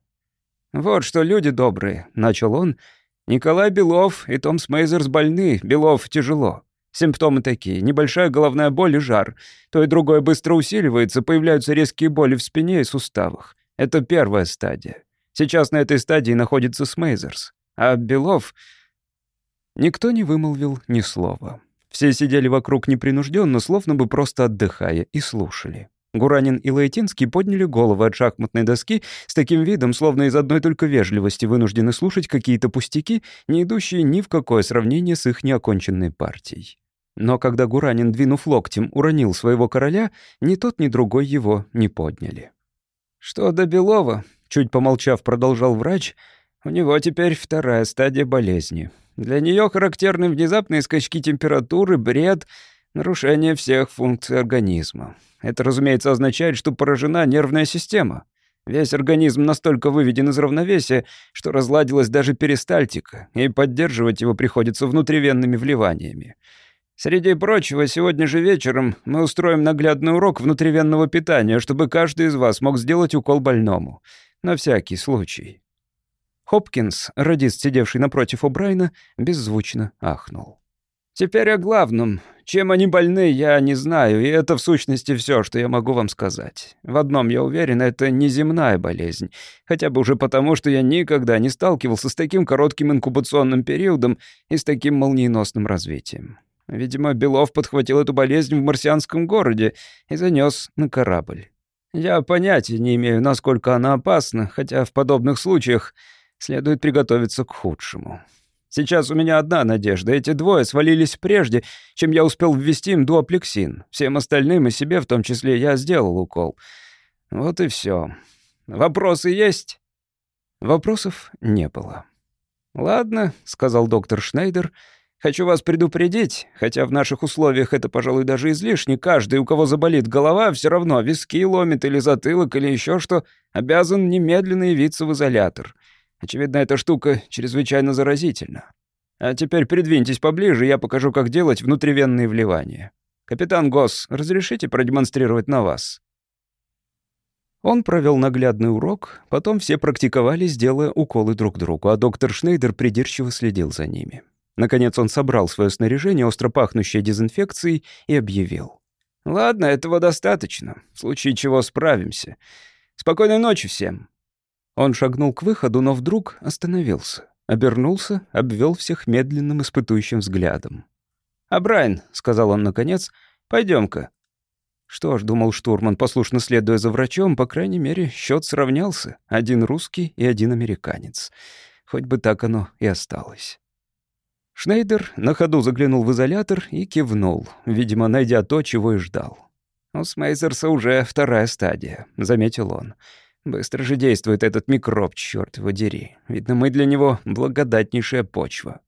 «Вот что, люди добрые», — начал он, — «Николай Белов и Том Смейзерс больны, Белов тяжело. Симптомы такие, небольшая головная боль и жар. То и другое быстро усиливается, появляются резкие боли в спине и суставах. Это первая стадия. Сейчас на этой стадии находится Смейзерс. А Белов... Никто не вымолвил ни слова. Все сидели вокруг непринужденно, словно бы просто отдыхая, и слушали. Гуранин и Лаэтинский подняли головы от шахматной доски с таким видом, словно из одной только вежливости вынуждены слушать какие-то пустяки, не идущие ни в какое сравнение с их неоконченной партией. Но когда Гуранин, двинув локтем, уронил своего короля, ни тот, ни другой его не подняли. «Что до Белова?» Чуть помолчав, продолжал врач. У него теперь вторая стадия болезни. Для нее характерны внезапные скачки температуры, бред, нарушение всех функций организма. Это, разумеется, означает, что поражена нервная система. Весь организм настолько выведен из равновесия, что разладилась даже перистальтика, и поддерживать его приходится внутривенными вливаниями. Среди прочего, сегодня же вечером мы устроим наглядный урок внутривенного питания, чтобы каждый из вас мог сделать укол больному. На всякий случай». Хопкинс, радист, сидевший напротив О'Брайна, беззвучно ахнул. «Теперь о главном. Чем они больны, я не знаю, и это в сущности все, что я могу вам сказать. В одном я уверен, это не земная болезнь, хотя бы уже потому, что я никогда не сталкивался с таким коротким инкубационным периодом и с таким молниеносным развитием. Видимо, Белов подхватил эту болезнь в марсианском городе и занес на корабль. Я понятия не имею, насколько она опасна, хотя в подобных случаях следует приготовиться к худшему. Сейчас у меня одна надежда. Эти двое свалились прежде, чем я успел ввести им дуоплексин. Всем остальным и себе в том числе я сделал укол. Вот и все. Вопросы есть? Вопросов не было. «Ладно», — сказал доктор Шнейдер, — Хочу вас предупредить, хотя в наших условиях это, пожалуй, даже излишне, каждый, у кого заболит голова, все равно виски ломит или затылок или еще что, обязан немедленно явиться в изолятор. Очевидно, эта штука чрезвычайно заразительна. А теперь придвиньтесь поближе, я покажу, как делать внутривенные вливания. Капитан Госс, разрешите продемонстрировать на вас?» Он провел наглядный урок, потом все практиковались, делая уколы друг другу, а доктор Шнейдер придирчиво следил за ними. Наконец он собрал свое снаряжение, остро пахнущее дезинфекцией, и объявил. «Ладно, этого достаточно. В случае чего справимся. Спокойной ночи всем». Он шагнул к выходу, но вдруг остановился. Обернулся, обвел всех медленным испытующим взглядом. «А, Брайан», — сказал он наконец, — «пойдем-ка». Что ж, думал штурман, послушно следуя за врачом, по крайней мере, счет сравнялся. Один русский и один американец. Хоть бы так оно и осталось. Шнейдер на ходу заглянул в изолятор и кивнул, видимо, найдя то, чего и ждал. «У Смейзерса уже вторая стадия», — заметил он. «Быстро же действует этот микроб, черт его дери. Видно, мы для него благодатнейшая почва».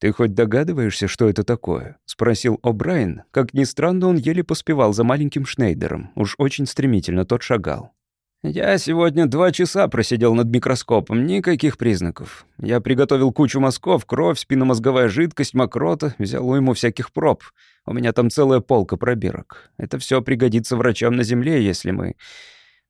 «Ты хоть догадываешься, что это такое?» — спросил О'Брайен. Как ни странно, он еле поспевал за маленьким Шнейдером. Уж очень стремительно тот шагал. «Я сегодня два часа просидел над микроскопом, никаких признаков. Я приготовил кучу мазков, кровь, спинномозговая жидкость, мокрота, взял ему всяких проб. У меня там целая полка пробирок. Это все пригодится врачам на Земле, если мы...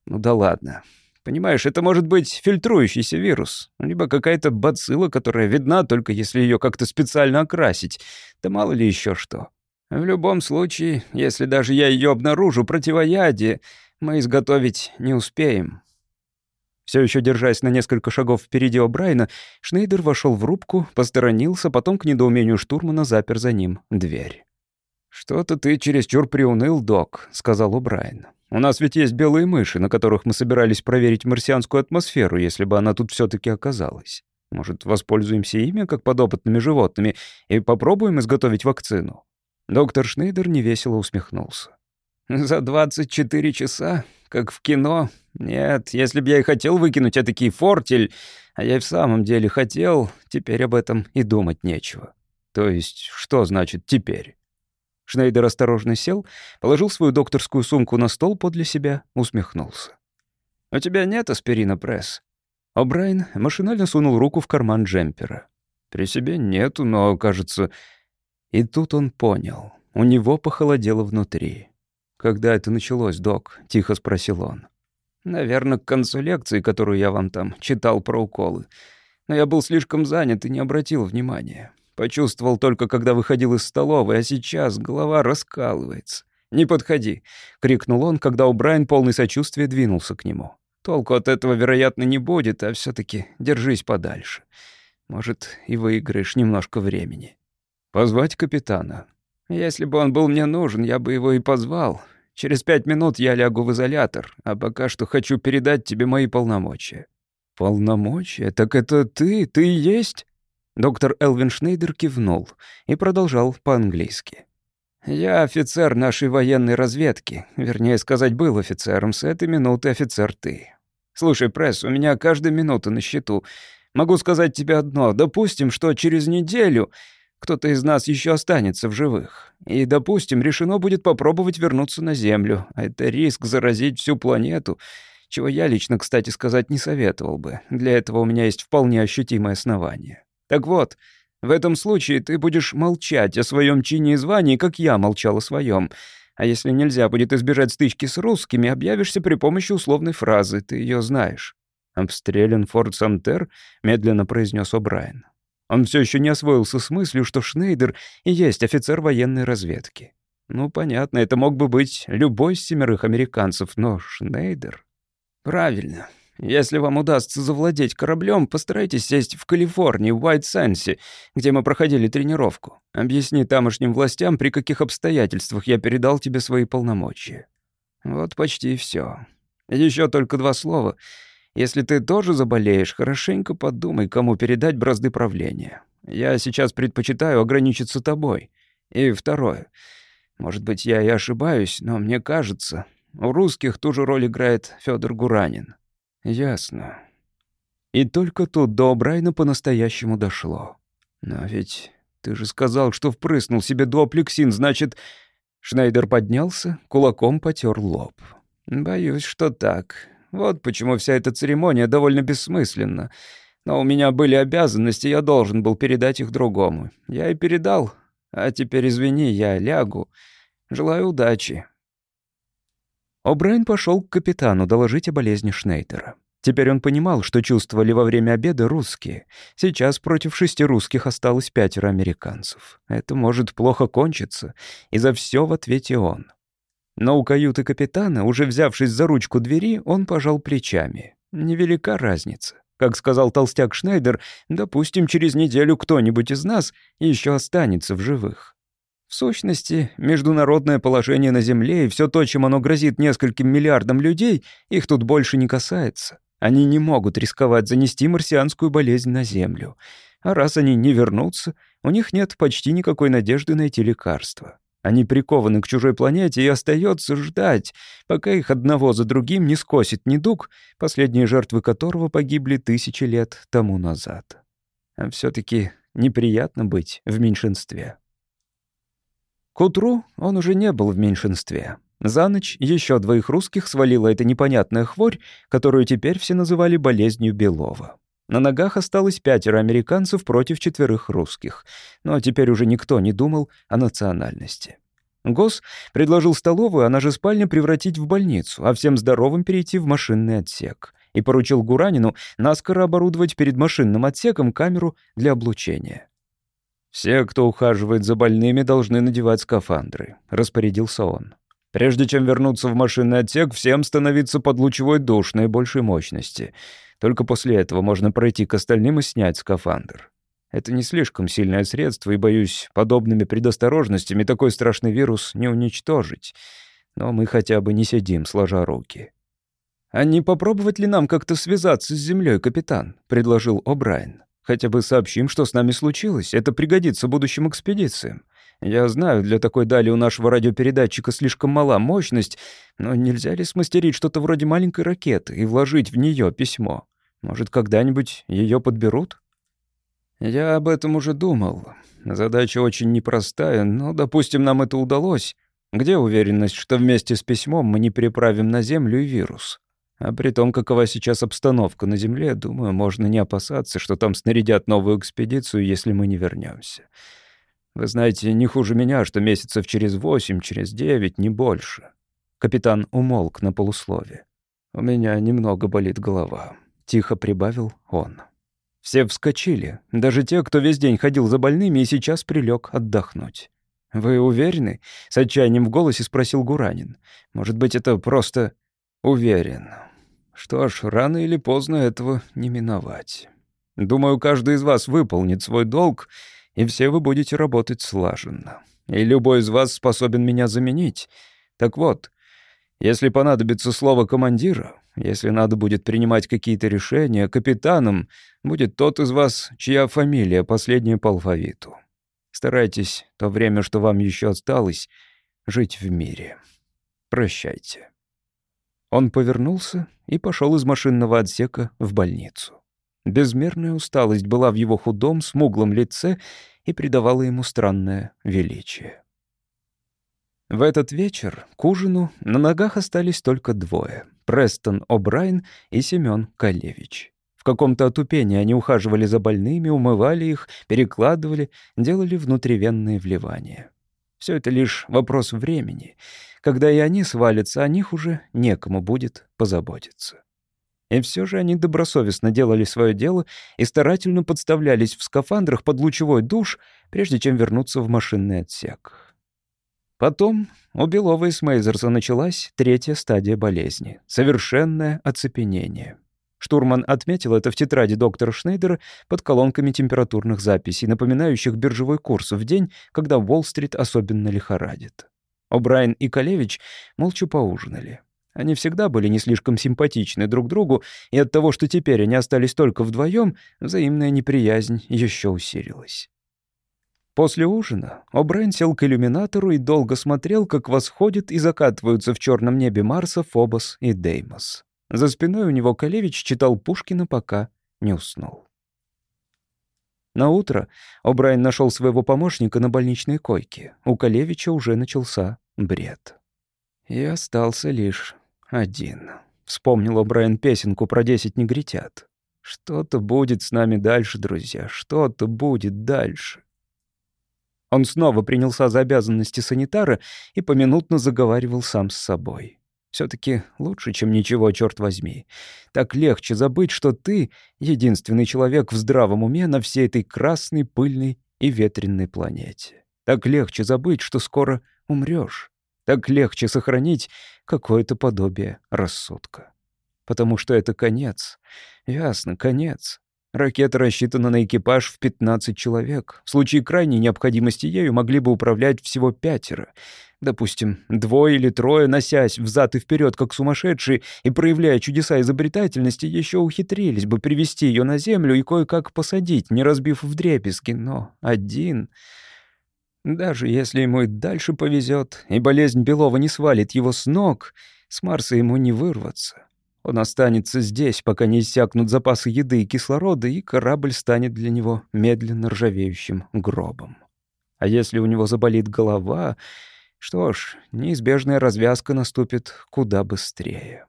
Ну да ладно. Понимаешь, это может быть фильтрующийся вирус, либо какая-то бацилла, которая видна только если ее как-то специально окрасить. Да мало ли еще что. В любом случае, если даже я ее обнаружу, противоядие, мы изготовить не успеем. Все еще держась на несколько шагов впереди О'Брайна, Шнейдер вошел в рубку, посторонился, потом к недоумению штурмана запер за ним дверь. «Что-то ты чересчур приуныл, док», — сказал О'Брайен. У нас ведь есть белые мыши, на которых мы собирались проверить марсианскую атмосферу, если бы она тут все таки оказалась. Может, воспользуемся ими, как подопытными животными, и попробуем изготовить вакцину?» Доктор Шнейдер невесело усмехнулся. «За 24 часа? Как в кино? Нет, если бы я и хотел выкинуть этакий фортель, а я и в самом деле хотел, теперь об этом и думать нечего». «То есть, что значит «теперь»?» Шнейдер осторожно сел, положил свою докторскую сумку на стол подле себя, усмехнулся. «У тебя нет аспирина, пресс?» О'Брайен машинально сунул руку в карман джемпера. «При себе нету, но, кажется...» И тут он понял. У него похолодело внутри. «Когда это началось, док?» — тихо спросил он. «Наверное, к концу лекции, которую я вам там читал про уколы. Но я был слишком занят и не обратил внимания. Почувствовал только, когда выходил из столовой, а сейчас голова раскалывается. «Не подходи!» — крикнул он, когда Убрайн полный сочувствия двинулся к нему. «Толку от этого, вероятно, не будет, а все таки держись подальше. Может, и выиграешь немножко времени». «Позвать капитана?» «Если бы он был мне нужен, я бы его и позвал. Через пять минут я лягу в изолятор, а пока что хочу передать тебе мои полномочия». «Полномочия? Так это ты? Ты и есть?» Доктор Элвин Шнейдер кивнул и продолжал по-английски. «Я офицер нашей военной разведки. Вернее сказать, был офицером. С этой минуты офицер ты. Слушай, пресс, у меня каждая минута на счету. Могу сказать тебе одно. Допустим, что через неделю кто-то из нас еще останется в живых. И, допустим, решено будет попробовать вернуться на Землю. А это риск заразить всю планету, чего я лично, кстати сказать, не советовал бы. Для этого у меня есть вполне ощутимое основание. Так вот, в этом случае ты будешь молчать о своем чине и звании, как я молчал о своем. А если нельзя будет избежать стычки с русскими, объявишься при помощи условной фразы, ты ее знаешь. «Обстрелян Форт Самтер», — медленно произнес О'Брайен. Он все еще не освоился с мыслью, что Шнейдер и есть офицер военной разведки. Ну, понятно, это мог бы быть любой из семерых американцев, но Шнейдер... Правильно. Если вам удастся завладеть кораблем, постарайтесь сесть в Калифорнии, в Уайт-Сенсе, где мы проходили тренировку. Объясни тамошним властям, при каких обстоятельствах я передал тебе свои полномочия. Вот почти все. Еще только два слова. Если ты тоже заболеешь, хорошенько подумай, кому передать бразды правления. Я сейчас предпочитаю ограничиться тобой. И второе. Может быть, я и ошибаюсь, но мне кажется, у русских ту же роль играет Федор Гуранин. «Ясно». И только тут до Брайна по-настоящему дошло. «Но ведь ты же сказал, что впрыснул себе дуоплексин, значит...» Шнайдер поднялся, кулаком потер лоб. «Боюсь, что так. Вот почему вся эта церемония довольно бессмысленна. Но у меня были обязанности, я должен был передать их другому. Я и передал. А теперь извини, я лягу. Желаю удачи». О'Брайен пошел к капитану доложить о болезни Шнейдера. Теперь он понимал, что чувствовали во время обеда русские. Сейчас против шести русских осталось пятеро американцев. Это может плохо кончиться, и за все в ответе он. Но у каюты капитана, уже взявшись за ручку двери, он пожал плечами. Невелика разница. Как сказал толстяк Шнайдер, допустим, через неделю кто-нибудь из нас еще останется в живых. В сущности, международное положение на Земле и все то, чем оно грозит нескольким миллиардам людей, их тут больше не касается. Они не могут рисковать занести марсианскую болезнь на Землю. А раз они не вернутся, у них нет почти никакой надежды найти лекарство. Они прикованы к чужой планете и остается ждать, пока их одного за другим не скосит недуг, последние жертвы которого погибли тысячи лет тому назад. А все-таки неприятно быть в меньшинстве. К утру он уже не был в меньшинстве. За ночь еще двоих русских свалила эта непонятная хворь, которую теперь все называли болезнью Белова. На ногах осталось пятеро американцев против четверых русских, но теперь уже никто не думал о национальности. Гос предложил столовую, она же спальня, превратить в больницу, а всем здоровым перейти в машинный отсек. И поручил Гуранину наскоро оборудовать перед машинным отсеком камеру для облучения. «Все, кто ухаживает за больными, должны надевать скафандры», — распорядился он. Прежде чем вернуться в машинный отсек, всем становиться под лучевой душ наибольшей мощности. Только после этого можно пройти к остальным и снять скафандр. Это не слишком сильное средство, и, боюсь, подобными предосторожностями такой страшный вирус не уничтожить. Но мы хотя бы не сидим, сложа руки. «А не попробовать ли нам как-то связаться с Землей, капитан?» — предложил О'Брайен. «Хотя бы сообщим, что с нами случилось. Это пригодится будущим экспедициям. Я знаю, для такой дали у нашего радиопередатчика слишком мала мощность, но нельзя ли смастерить что-то вроде маленькой ракеты и вложить в нее письмо? Может, когда-нибудь ее подберут? Я об этом уже думал. Задача очень непростая, но, допустим, нам это удалось. Где уверенность, что вместе с письмом мы не переправим на Землю и вирус? А при том, какова сейчас обстановка на Земле, думаю, можно не опасаться, что там снарядят новую экспедицию, если мы не вернемся. Вы знаете, не хуже меня, что месяцев через восемь, через девять, не больше. Капитан умолк на полуслове. У меня немного болит голова. Тихо прибавил он. Все вскочили, даже те, кто весь день ходил за больными и сейчас прилег отдохнуть. «Вы уверены?» — с отчаянием в голосе спросил Гуранин. «Может быть, это просто...» «Уверен. Что ж, рано или поздно этого не миновать. Думаю, каждый из вас выполнит свой долг и все вы будете работать слаженно. И любой из вас способен меня заменить. Так вот, если понадобится слово командира, если надо будет принимать какие-то решения, капитаном будет тот из вас, чья фамилия последняя по алфавиту. Старайтесь то время, что вам еще осталось, жить в мире. Прощайте». Он повернулся и пошел из машинного отсека в больницу. Безмерная усталость была в его худом, смуглом лице и придавала ему странное величие. В этот вечер к ужину на ногах остались только двое — Престон О'Брайен и Семён Калевич. В каком-то отупении они ухаживали за больными, умывали их, перекладывали, делали внутривенные вливания. Все это лишь вопрос времени. Когда и они свалятся, о них уже некому будет позаботиться. И все же они добросовестно делали свое дело и старательно подставлялись в скафандрах под лучевой душ, прежде чем вернуться в машинный отсек. Потом у Белова и Смейзерса началась третья стадия болезни — совершенное оцепенение. Штурман отметил это в тетради доктора Шнейдера под колонками температурных записей, напоминающих биржевой курс в день, когда Уолл-стрит особенно лихорадит. О'Брайен и Калевич молча поужинали. Они всегда были не слишком симпатичны друг другу, и от того, что теперь они остались только вдвоем, взаимная неприязнь еще усилилась. После ужина О'Брайен сел к иллюминатору и долго смотрел, как восходят и закатываются в черном небе Марса, Фобос и Деймос. За спиной у него Калевич читал Пушкина, пока не уснул. На утро О'Брайен нашел своего помощника на больничной койке. У Калевича уже начался бред. И остался лишь один. Вспомнил Брайан песенку про десять негритят. Что-то будет с нами дальше, друзья, что-то будет дальше. Он снова принялся за обязанности санитара и поминутно заговаривал сам с собой. Все-таки лучше, чем ничего, черт возьми. Так легче забыть, что ты — единственный человек в здравом уме на всей этой красной, пыльной и ветренной планете. Так легче забыть, что скоро умрешь. Так легче сохранить какое-то подобие рассудка. Потому что это конец. Ясно, конец. Ракета рассчитана на экипаж в 15 человек. В случае крайней необходимости ею могли бы управлять всего пятеро. Допустим, двое или трое, носясь взад и вперед, как сумасшедшие, и проявляя чудеса изобретательности, еще ухитрились бы привести ее на землю и кое-как посадить, не разбив вдребезги. Но один... Даже если ему и дальше повезет, и болезнь Белова не свалит его с ног, с Марса ему не вырваться. Он останется здесь, пока не иссякнут запасы еды и кислорода, и корабль станет для него медленно ржавеющим гробом. А если у него заболит голова, что ж, неизбежная развязка наступит куда быстрее.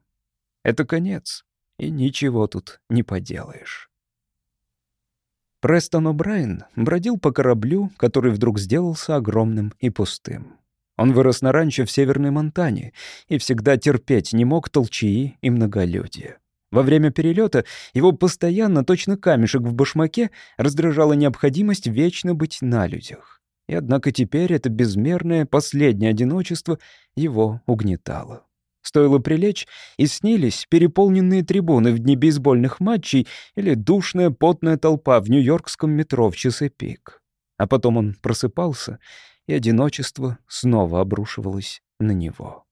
Это конец, и ничего тут не поделаешь. Престон О'Брайен бродил по кораблю, который вдруг сделался огромным и пустым. Он вырос на ранчо в Северной Монтане и всегда терпеть не мог толчии и многолюдие. Во время перелета его постоянно, точно камешек в башмаке, раздражала необходимость вечно быть на людях. И однако теперь это безмерное последнее одиночество его угнетало. Стоило прилечь, и снились переполненные трибуны в дни бейсбольных матчей или душная потная толпа в нью-йоркском метро в часы пик. А потом он просыпался — и одиночество снова обрушивалось на него.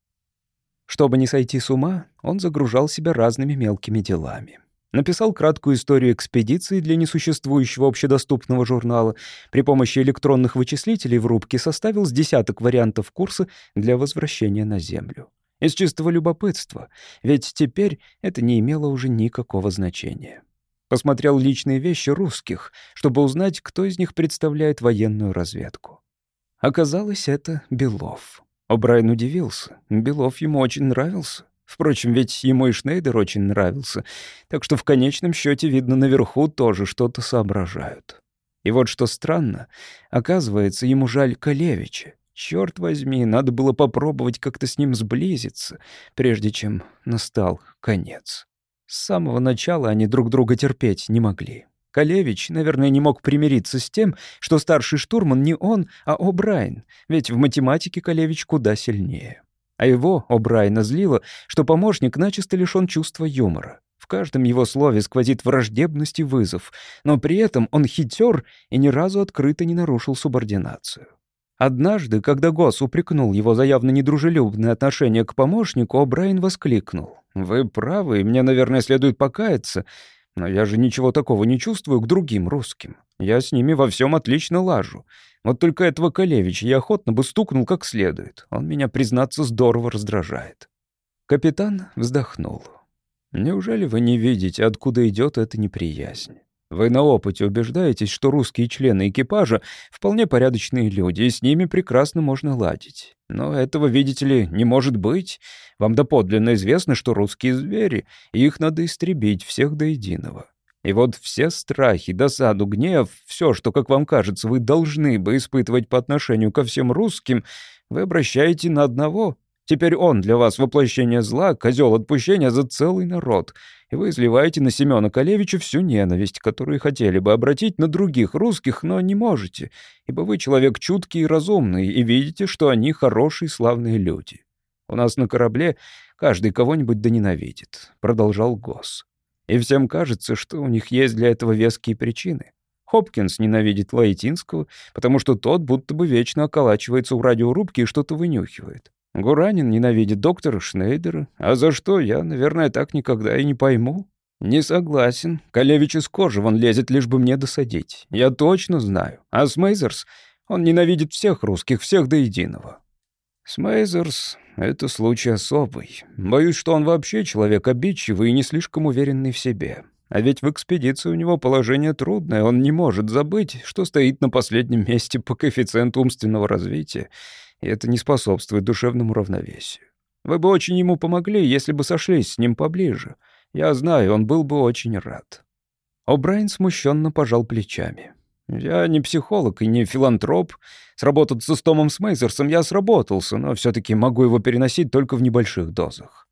Чтобы не сойти с ума, он загружал себя разными мелкими делами. Написал краткую историю экспедиции для несуществующего общедоступного журнала. При помощи электронных вычислителей в рубке составил с десяток вариантов курса для возвращения на Землю. Из чистого любопытства, ведь теперь это не имело уже никакого значения. Посмотрел личные вещи русских, чтобы узнать, кто из них представляет военную разведку. Оказалось, это Белов. О'Брайен удивился. Белов ему очень нравился. Впрочем, ведь ему и Шнейдер очень нравился, так что в конечном счете, видно, наверху тоже что-то соображают. И вот что странно, оказывается, ему жаль Калевича. Черт возьми, надо было попробовать как-то с ним сблизиться, прежде чем настал конец. С самого начала они друг друга терпеть не могли. Калевич, наверное, не мог примириться с тем, что старший штурман не он, а О'Брайен, ведь в математике Калевич куда сильнее. А его, О'Брайена, злило, что помощник начисто лишён чувства юмора. В каждом его слове сквозит враждебность и вызов, но при этом он хитер и ни разу открыто не нарушил субординацию. Однажды, когда Госс упрекнул его за явно недружелюбное отношение к помощнику, О'Брайен воскликнул. «Вы правы, мне, наверное, следует покаяться. Но я же ничего такого не чувствую к другим русским. Я с ними во всем отлично лажу. Вот только этого Колевича я охотно бы стукнул как следует. Он меня, признаться, здорово раздражает». Капитан вздохнул. «Неужели вы не видите, откуда идет эта неприязнь? Вы на опыте убеждаетесь, что русские члены экипажа вполне порядочные люди, и с ними прекрасно можно ладить. Но этого, видите ли, не может быть. Вам доподлинно известно, что русские звери, и их надо истребить всех до единого. И вот все страхи, досаду, гнев, все, что, как вам кажется, вы должны бы испытывать по отношению ко всем русским, вы обращаете на одного. Теперь он для вас воплощение зла, козел отпущения за целый народ и вы изливаете на Семена Калевича всю ненависть, которую хотели бы обратить на других русских, но не можете, ибо вы человек чуткий и разумный, и видите, что они хорошие славные люди. У нас на корабле каждый кого-нибудь да ненавидит», — продолжал Госс. «И всем кажется, что у них есть для этого веские причины. Хопкинс ненавидит Лаитинского, потому что тот будто бы вечно околачивается у радиорубки и что-то вынюхивает. Гуранин ненавидит доктора Шнейдера. А за что, я, наверное, так никогда и не пойму. Не согласен. Калевич из кожи вон лезет, лишь бы мне досадить. Я точно знаю. А Смейзерс, он ненавидит всех русских, всех до единого. Смейзерс — это случай особый. Боюсь, что он вообще человек обидчивый и не слишком уверенный в себе. А ведь в экспедиции у него положение трудное, он не может забыть, что стоит на последнем месте по коэффициенту умственного развития — и это не способствует душевному равновесию. Вы бы очень ему помогли, если бы сошлись с ним поближе. Я знаю, он был бы очень рад». О'Брайен смущенно пожал плечами. «Я не психолог и не филантроп. Сработаться с Томом Смейзерсом я сработался, но все-таки могу его переносить только в небольших дозах».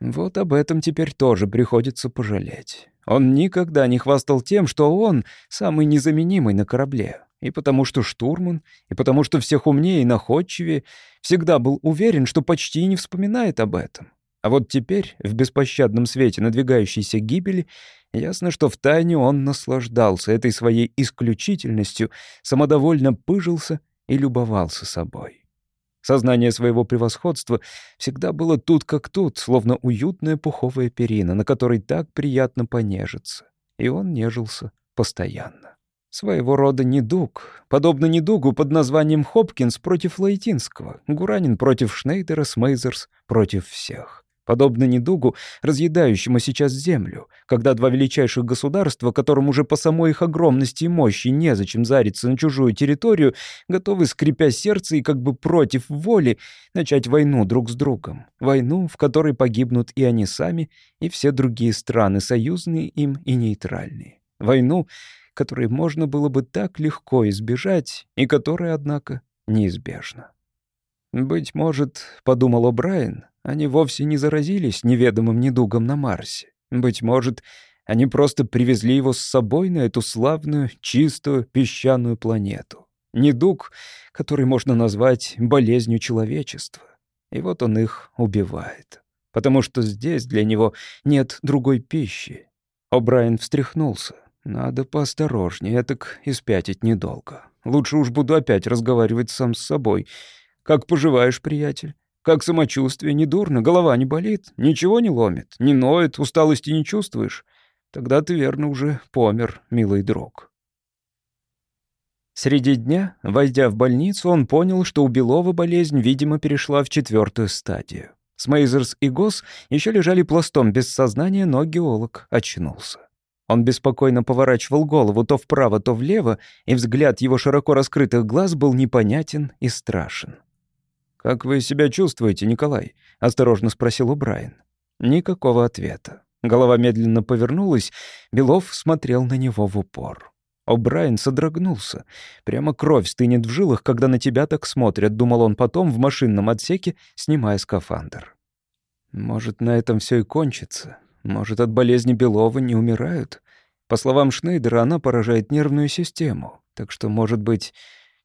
Вот об этом теперь тоже приходится пожалеть. Он никогда не хвастал тем, что он самый незаменимый на корабле. И потому что штурман, и потому что всех умнее и находчивее, всегда был уверен, что почти не вспоминает об этом. А вот теперь, в беспощадном свете надвигающейся гибели, ясно, что втайне он наслаждался этой своей исключительностью, самодовольно пыжился и любовался собой. Сознание своего превосходства всегда было тут как тут, словно уютная пуховая перина, на которой так приятно понежиться. И он нежился постоянно. Своего рода недуг, подобно недугу под названием Хопкинс против Лайтинского, Гуранин против Шнейдера, Смейзерс против всех. Подобно недугу, разъедающему сейчас землю, когда два величайших государства, которым уже по самой их огромности и мощи незачем зариться на чужую территорию, готовы, скрипя сердце и как бы против воли, начать войну друг с другом. Войну, в которой погибнут и они сами, и все другие страны, союзные им и нейтральные. Войну, которой можно было бы так легко избежать, и которая, однако, неизбежна. «Быть может, — подумал О'Брайен, — они вовсе не заразились неведомым недугом на Марсе. Быть может, они просто привезли его с собой на эту славную, чистую, песчаную планету. Недуг, который можно назвать болезнью человечества. И вот он их убивает. Потому что здесь для него нет другой пищи. О'Брайен встряхнулся. Надо поосторожнее, так и недолго. Лучше уж буду опять разговаривать сам с собой — как поживаешь, приятель? Как самочувствие? Недурно? Голова не болит? Ничего не ломит? Не ноет? Усталости не чувствуешь? Тогда ты, верно, уже помер, милый друг». Среди дня, войдя в больницу, он понял, что у Белова болезнь, видимо, перешла в четвертую стадию. Смейзерс и Гос еще лежали пластом без сознания, но геолог очнулся. Он беспокойно поворачивал голову то вправо, то влево, и взгляд его широко раскрытых глаз был непонятен и страшен. «Как вы себя чувствуете, Николай?» — осторожно спросил у Брайан. Никакого ответа. Голова медленно повернулась, Белов смотрел на него в упор. О'Брайен содрогнулся. Прямо кровь стынет в жилах, когда на тебя так смотрят, думал он потом в машинном отсеке, снимая скафандр. Может, на этом все и кончится. Может, от болезни Белова не умирают. По словам Шнейдера, она поражает нервную систему. Так что, может быть,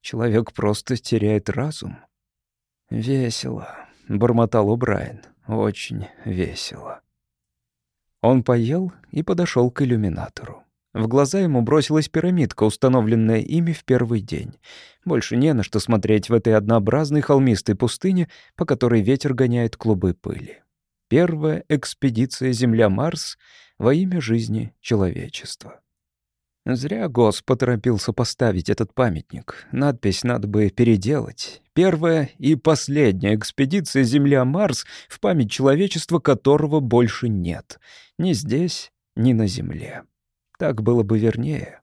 человек просто теряет разум. «Весело», — бормотал О'Брайен. «Очень весело». Он поел и подошел к иллюминатору. В глаза ему бросилась пирамидка, установленная ими в первый день. Больше не на что смотреть в этой однообразной холмистой пустыне, по которой ветер гоняет клубы пыли. Первая экспедиция Земля-Марс во имя жизни человечества. Зря Гос поторопился поставить этот памятник. Надпись надо бы переделать. Первая и последняя экспедиция Земля-Марс в память человечества, которого больше нет. Ни здесь, ни на Земле. Так было бы вернее.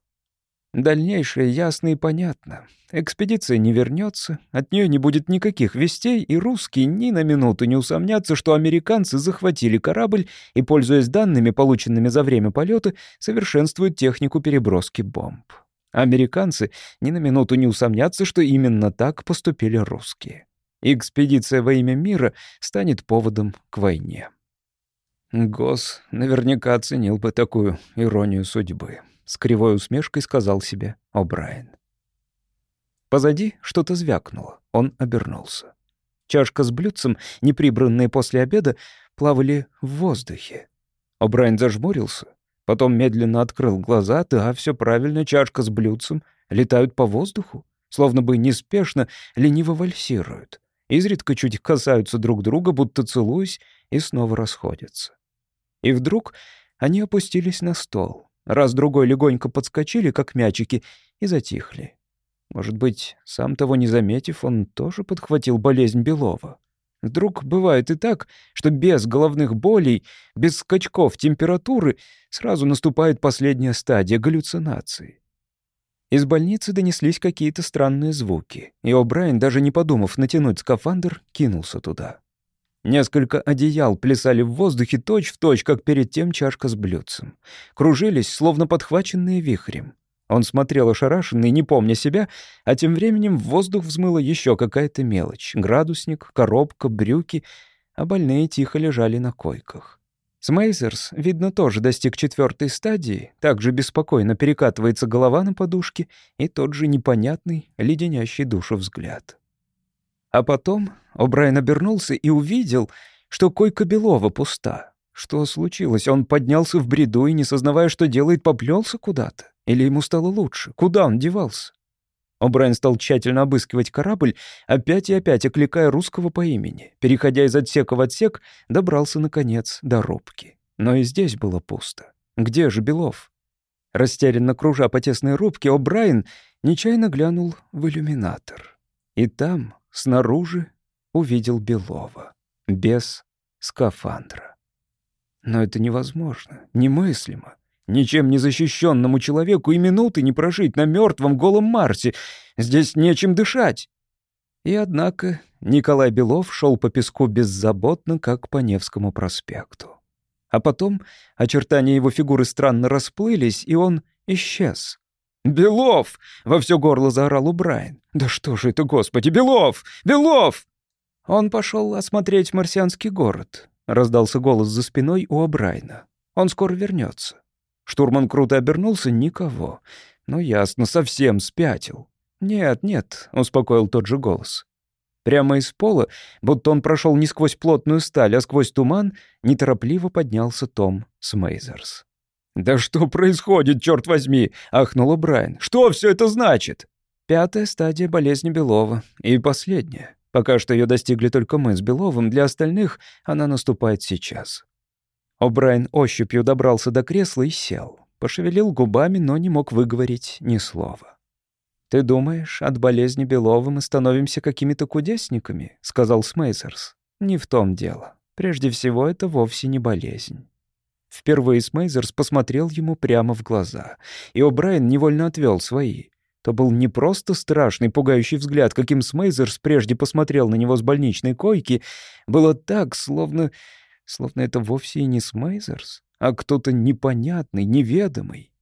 Дальнейшее ясно и понятно. Экспедиция не вернется, от нее не будет никаких вестей, и русские ни на минуту не усомнятся, что американцы захватили корабль и, пользуясь данными, полученными за время полета, совершенствуют технику переброски бомб. Американцы ни на минуту не усомнятся, что именно так поступили русские. Экспедиция во имя мира станет поводом к войне. Гос наверняка оценил бы такую иронию судьбы. С кривой усмешкой сказал себе О'Брайен. Позади что-то звякнуло. Он обернулся. Чашка с блюдцем, неприбранные после обеда, плавали в воздухе. О'Брайен зажмурился, потом медленно открыл глаза. Да, все правильно, чашка с блюдцем летают по воздуху, словно бы неспешно, лениво вальсируют. Изредка чуть касаются друг друга, будто целуясь, и снова расходятся. И вдруг они опустились на стол. Раз-другой легонько подскочили, как мячики, и затихли. Может быть, сам того не заметив, он тоже подхватил болезнь Белова. Вдруг бывает и так, что без головных болей, без скачков температуры сразу наступает последняя стадия галлюцинации. Из больницы донеслись какие-то странные звуки, и О'Брайен, даже не подумав натянуть скафандр, кинулся туда. Несколько одеял плясали в воздухе точь-в-точь, точь, как перед тем чашка с блюдцем. Кружились, словно подхваченные вихрем. Он смотрел ошарашенный, не помня себя, а тем временем в воздух взмыла еще какая-то мелочь. Градусник, коробка, брюки, а больные тихо лежали на койках. Смейзерс, видно, тоже достиг четвертой стадии, также беспокойно перекатывается голова на подушке и тот же непонятный, леденящий душу взгляд. А потом О'Брайен обернулся и увидел, что койка Белова пуста. Что случилось? Он поднялся в бреду и, не сознавая, что делает, поплелся куда-то? Или ему стало лучше? Куда он девался? О'Брайен стал тщательно обыскивать корабль, опять и опять окликая русского по имени. Переходя из отсека в отсек, добрался, наконец, до рубки. Но и здесь было пусто. Где же Белов? Растерянно кружа по тесной рубке, О'Брайен нечаянно глянул в иллюминатор. И там, снаружи увидел Белова. Без скафандра. Но это невозможно, немыслимо. Ничем не защищенному человеку и минуты не прожить на мертвом голом Марсе. Здесь нечем дышать. И однако Николай Белов шел по песку беззаботно, как по Невскому проспекту. А потом очертания его фигуры странно расплылись, и он исчез. «Белов!» — во все горло заорал Убрайн. «Да что же это, господи! Белов! Белов!» Он пошел осмотреть марсианский город. Раздался голос за спиной у Обрайна. Он скоро вернется. Штурман круто обернулся — никого. Ну, ясно, совсем спятил. «Нет, нет», — успокоил тот же голос. Прямо из пола, будто он прошел не сквозь плотную сталь, а сквозь туман, неторопливо поднялся Том Смейзерс. «Да что происходит, черт возьми?» — ахнула Брайан. «Что все это значит?» Пятая стадия болезни Белова. И последняя. Пока что ее достигли только мы с Беловым, для остальных она наступает сейчас. О'Брайен ощупью добрался до кресла и сел. Пошевелил губами, но не мог выговорить ни слова. «Ты думаешь, от болезни Белова мы становимся какими-то кудесниками?» — сказал Смейзерс. «Не в том дело. Прежде всего, это вовсе не болезнь». Впервые Смейзерс посмотрел ему прямо в глаза, и О'Брайен невольно отвел свои. То был не просто страшный, пугающий взгляд, каким Смейзерс прежде посмотрел на него с больничной койки. Было так, словно... словно это вовсе и не Смейзерс, а кто-то непонятный, неведомый.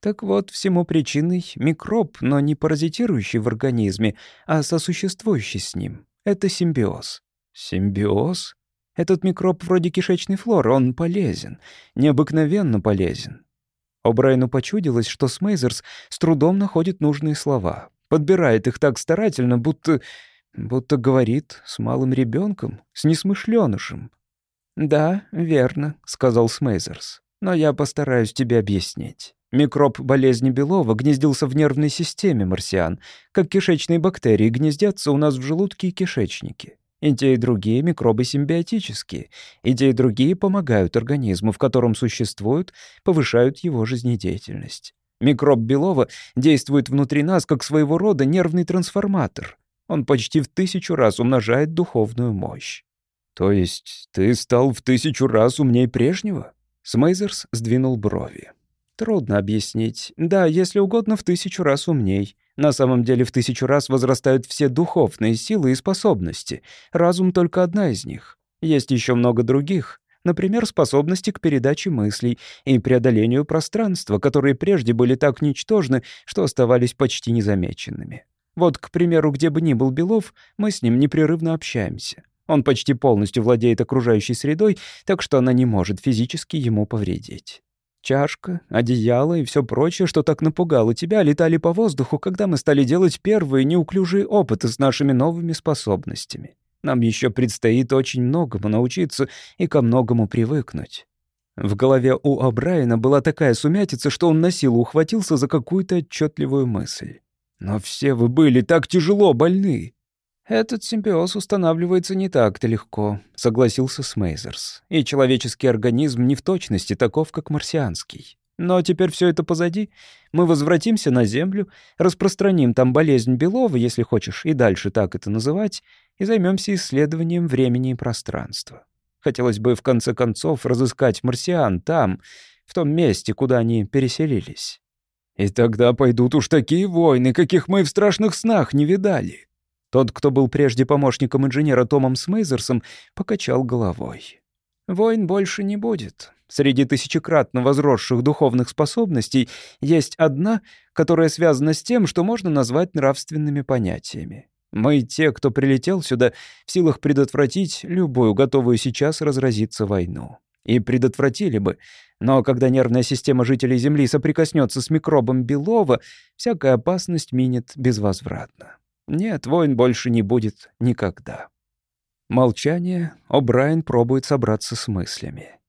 Так вот, всему причиной микроб, но не паразитирующий в организме, а сосуществующий с ним. Это симбиоз. Симбиоз? Этот микроб вроде кишечной флоры, он полезен, необыкновенно полезен. О'Брайну почудилось, что Смейзерс с трудом находит нужные слова, подбирает их так старательно, будто... будто говорит с малым ребенком, с несмышленышем. «Да, верно», — сказал Смейзерс, — «но я постараюсь тебе объяснить». Микроб болезни Белова гнездился в нервной системе марсиан, как кишечные бактерии гнездятся у нас в желудке и кишечнике. И и другие микробы симбиотические, и и другие помогают организму, в котором существуют, повышают его жизнедеятельность. Микроб Белова действует внутри нас как своего рода нервный трансформатор. Он почти в тысячу раз умножает духовную мощь. «То есть ты стал в тысячу раз умней прежнего?» Смейзерс сдвинул брови. «Трудно объяснить. Да, если угодно, в тысячу раз умней. На самом деле в тысячу раз возрастают все духовные силы и способности. Разум только одна из них. Есть еще много других. Например, способности к передаче мыслей и преодолению пространства, которые прежде были так ничтожны, что оставались почти незамеченными. Вот, к примеру, где бы ни был Белов, мы с ним непрерывно общаемся. Он почти полностью владеет окружающей средой, так что она не может физически ему повредить. Чашка, одеяло и все прочее, что так напугало тебя, летали по воздуху, когда мы стали делать первые неуклюжие опыты с нашими новыми способностями. Нам еще предстоит очень многому научиться и ко многому привыкнуть. В голове у Абрайана была такая сумятица, что он на силу ухватился за какую-то отчетливую мысль. «Но все вы были так тяжело больны. «Этот симбиоз устанавливается не так-то легко», — согласился Смейзерс. «И человеческий организм не в точности таков, как марсианский. Но теперь все это позади. Мы возвратимся на Землю, распространим там болезнь Белова, если хочешь, и дальше так это называть, и займемся исследованием времени и пространства. Хотелось бы, в конце концов, разыскать марсиан там, в том месте, куда они переселились. И тогда пойдут уж такие войны, каких мы в страшных снах не видали». Тот, кто был прежде помощником инженера Томом Смейзерсом, покачал головой. «Войн больше не будет. Среди тысячекратно возросших духовных способностей есть одна, которая связана с тем, что можно назвать нравственными понятиями. Мы, те, кто прилетел сюда, в силах предотвратить любую готовую сейчас разразиться войну. И предотвратили бы. Но когда нервная система жителей Земли соприкоснется с микробом Белова, всякая опасность минет безвозвратно. Нет, войн больше не будет никогда. Молчание. О'Брайен пробует собраться с мыслями.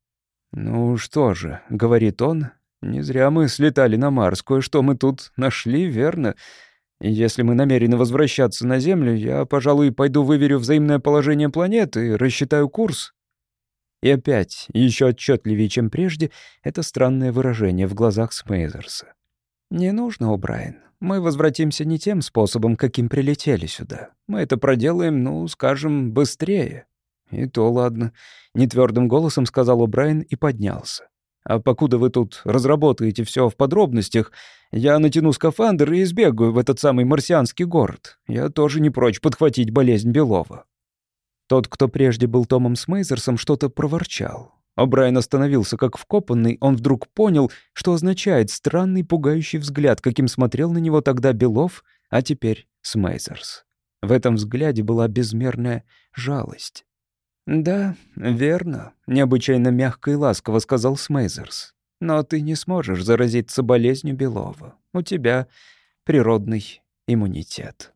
«Ну что же», — говорит он, — «не зря мы слетали на Марс. Кое-что мы тут нашли, верно? Если мы намерены возвращаться на Землю, я, пожалуй, пойду выверю взаимное положение планеты и рассчитаю курс». И опять, еще отчетливее, чем прежде, это странное выражение в глазах Смейзерса. «Не нужно, О'Брайен. Мы возвратимся не тем способом, каким прилетели сюда. Мы это проделаем, ну, скажем, быстрее». «И то ладно», — нетвердым голосом сказал О'Брайен и поднялся. «А покуда вы тут разработаете все в подробностях, я натяну скафандр и избегаю в этот самый марсианский город. Я тоже не прочь подхватить болезнь Белова». Тот, кто прежде был Томом Смейзерсом, что-то проворчал. О'Брайен остановился как вкопанный, он вдруг понял, что означает странный пугающий взгляд, каким смотрел на него тогда Белов, а теперь Смейзерс. В этом взгляде была безмерная жалость. «Да, верно», — необычайно мягко и ласково сказал Смейзерс. «Но ты не сможешь заразиться болезнью Белова. У тебя природный иммунитет».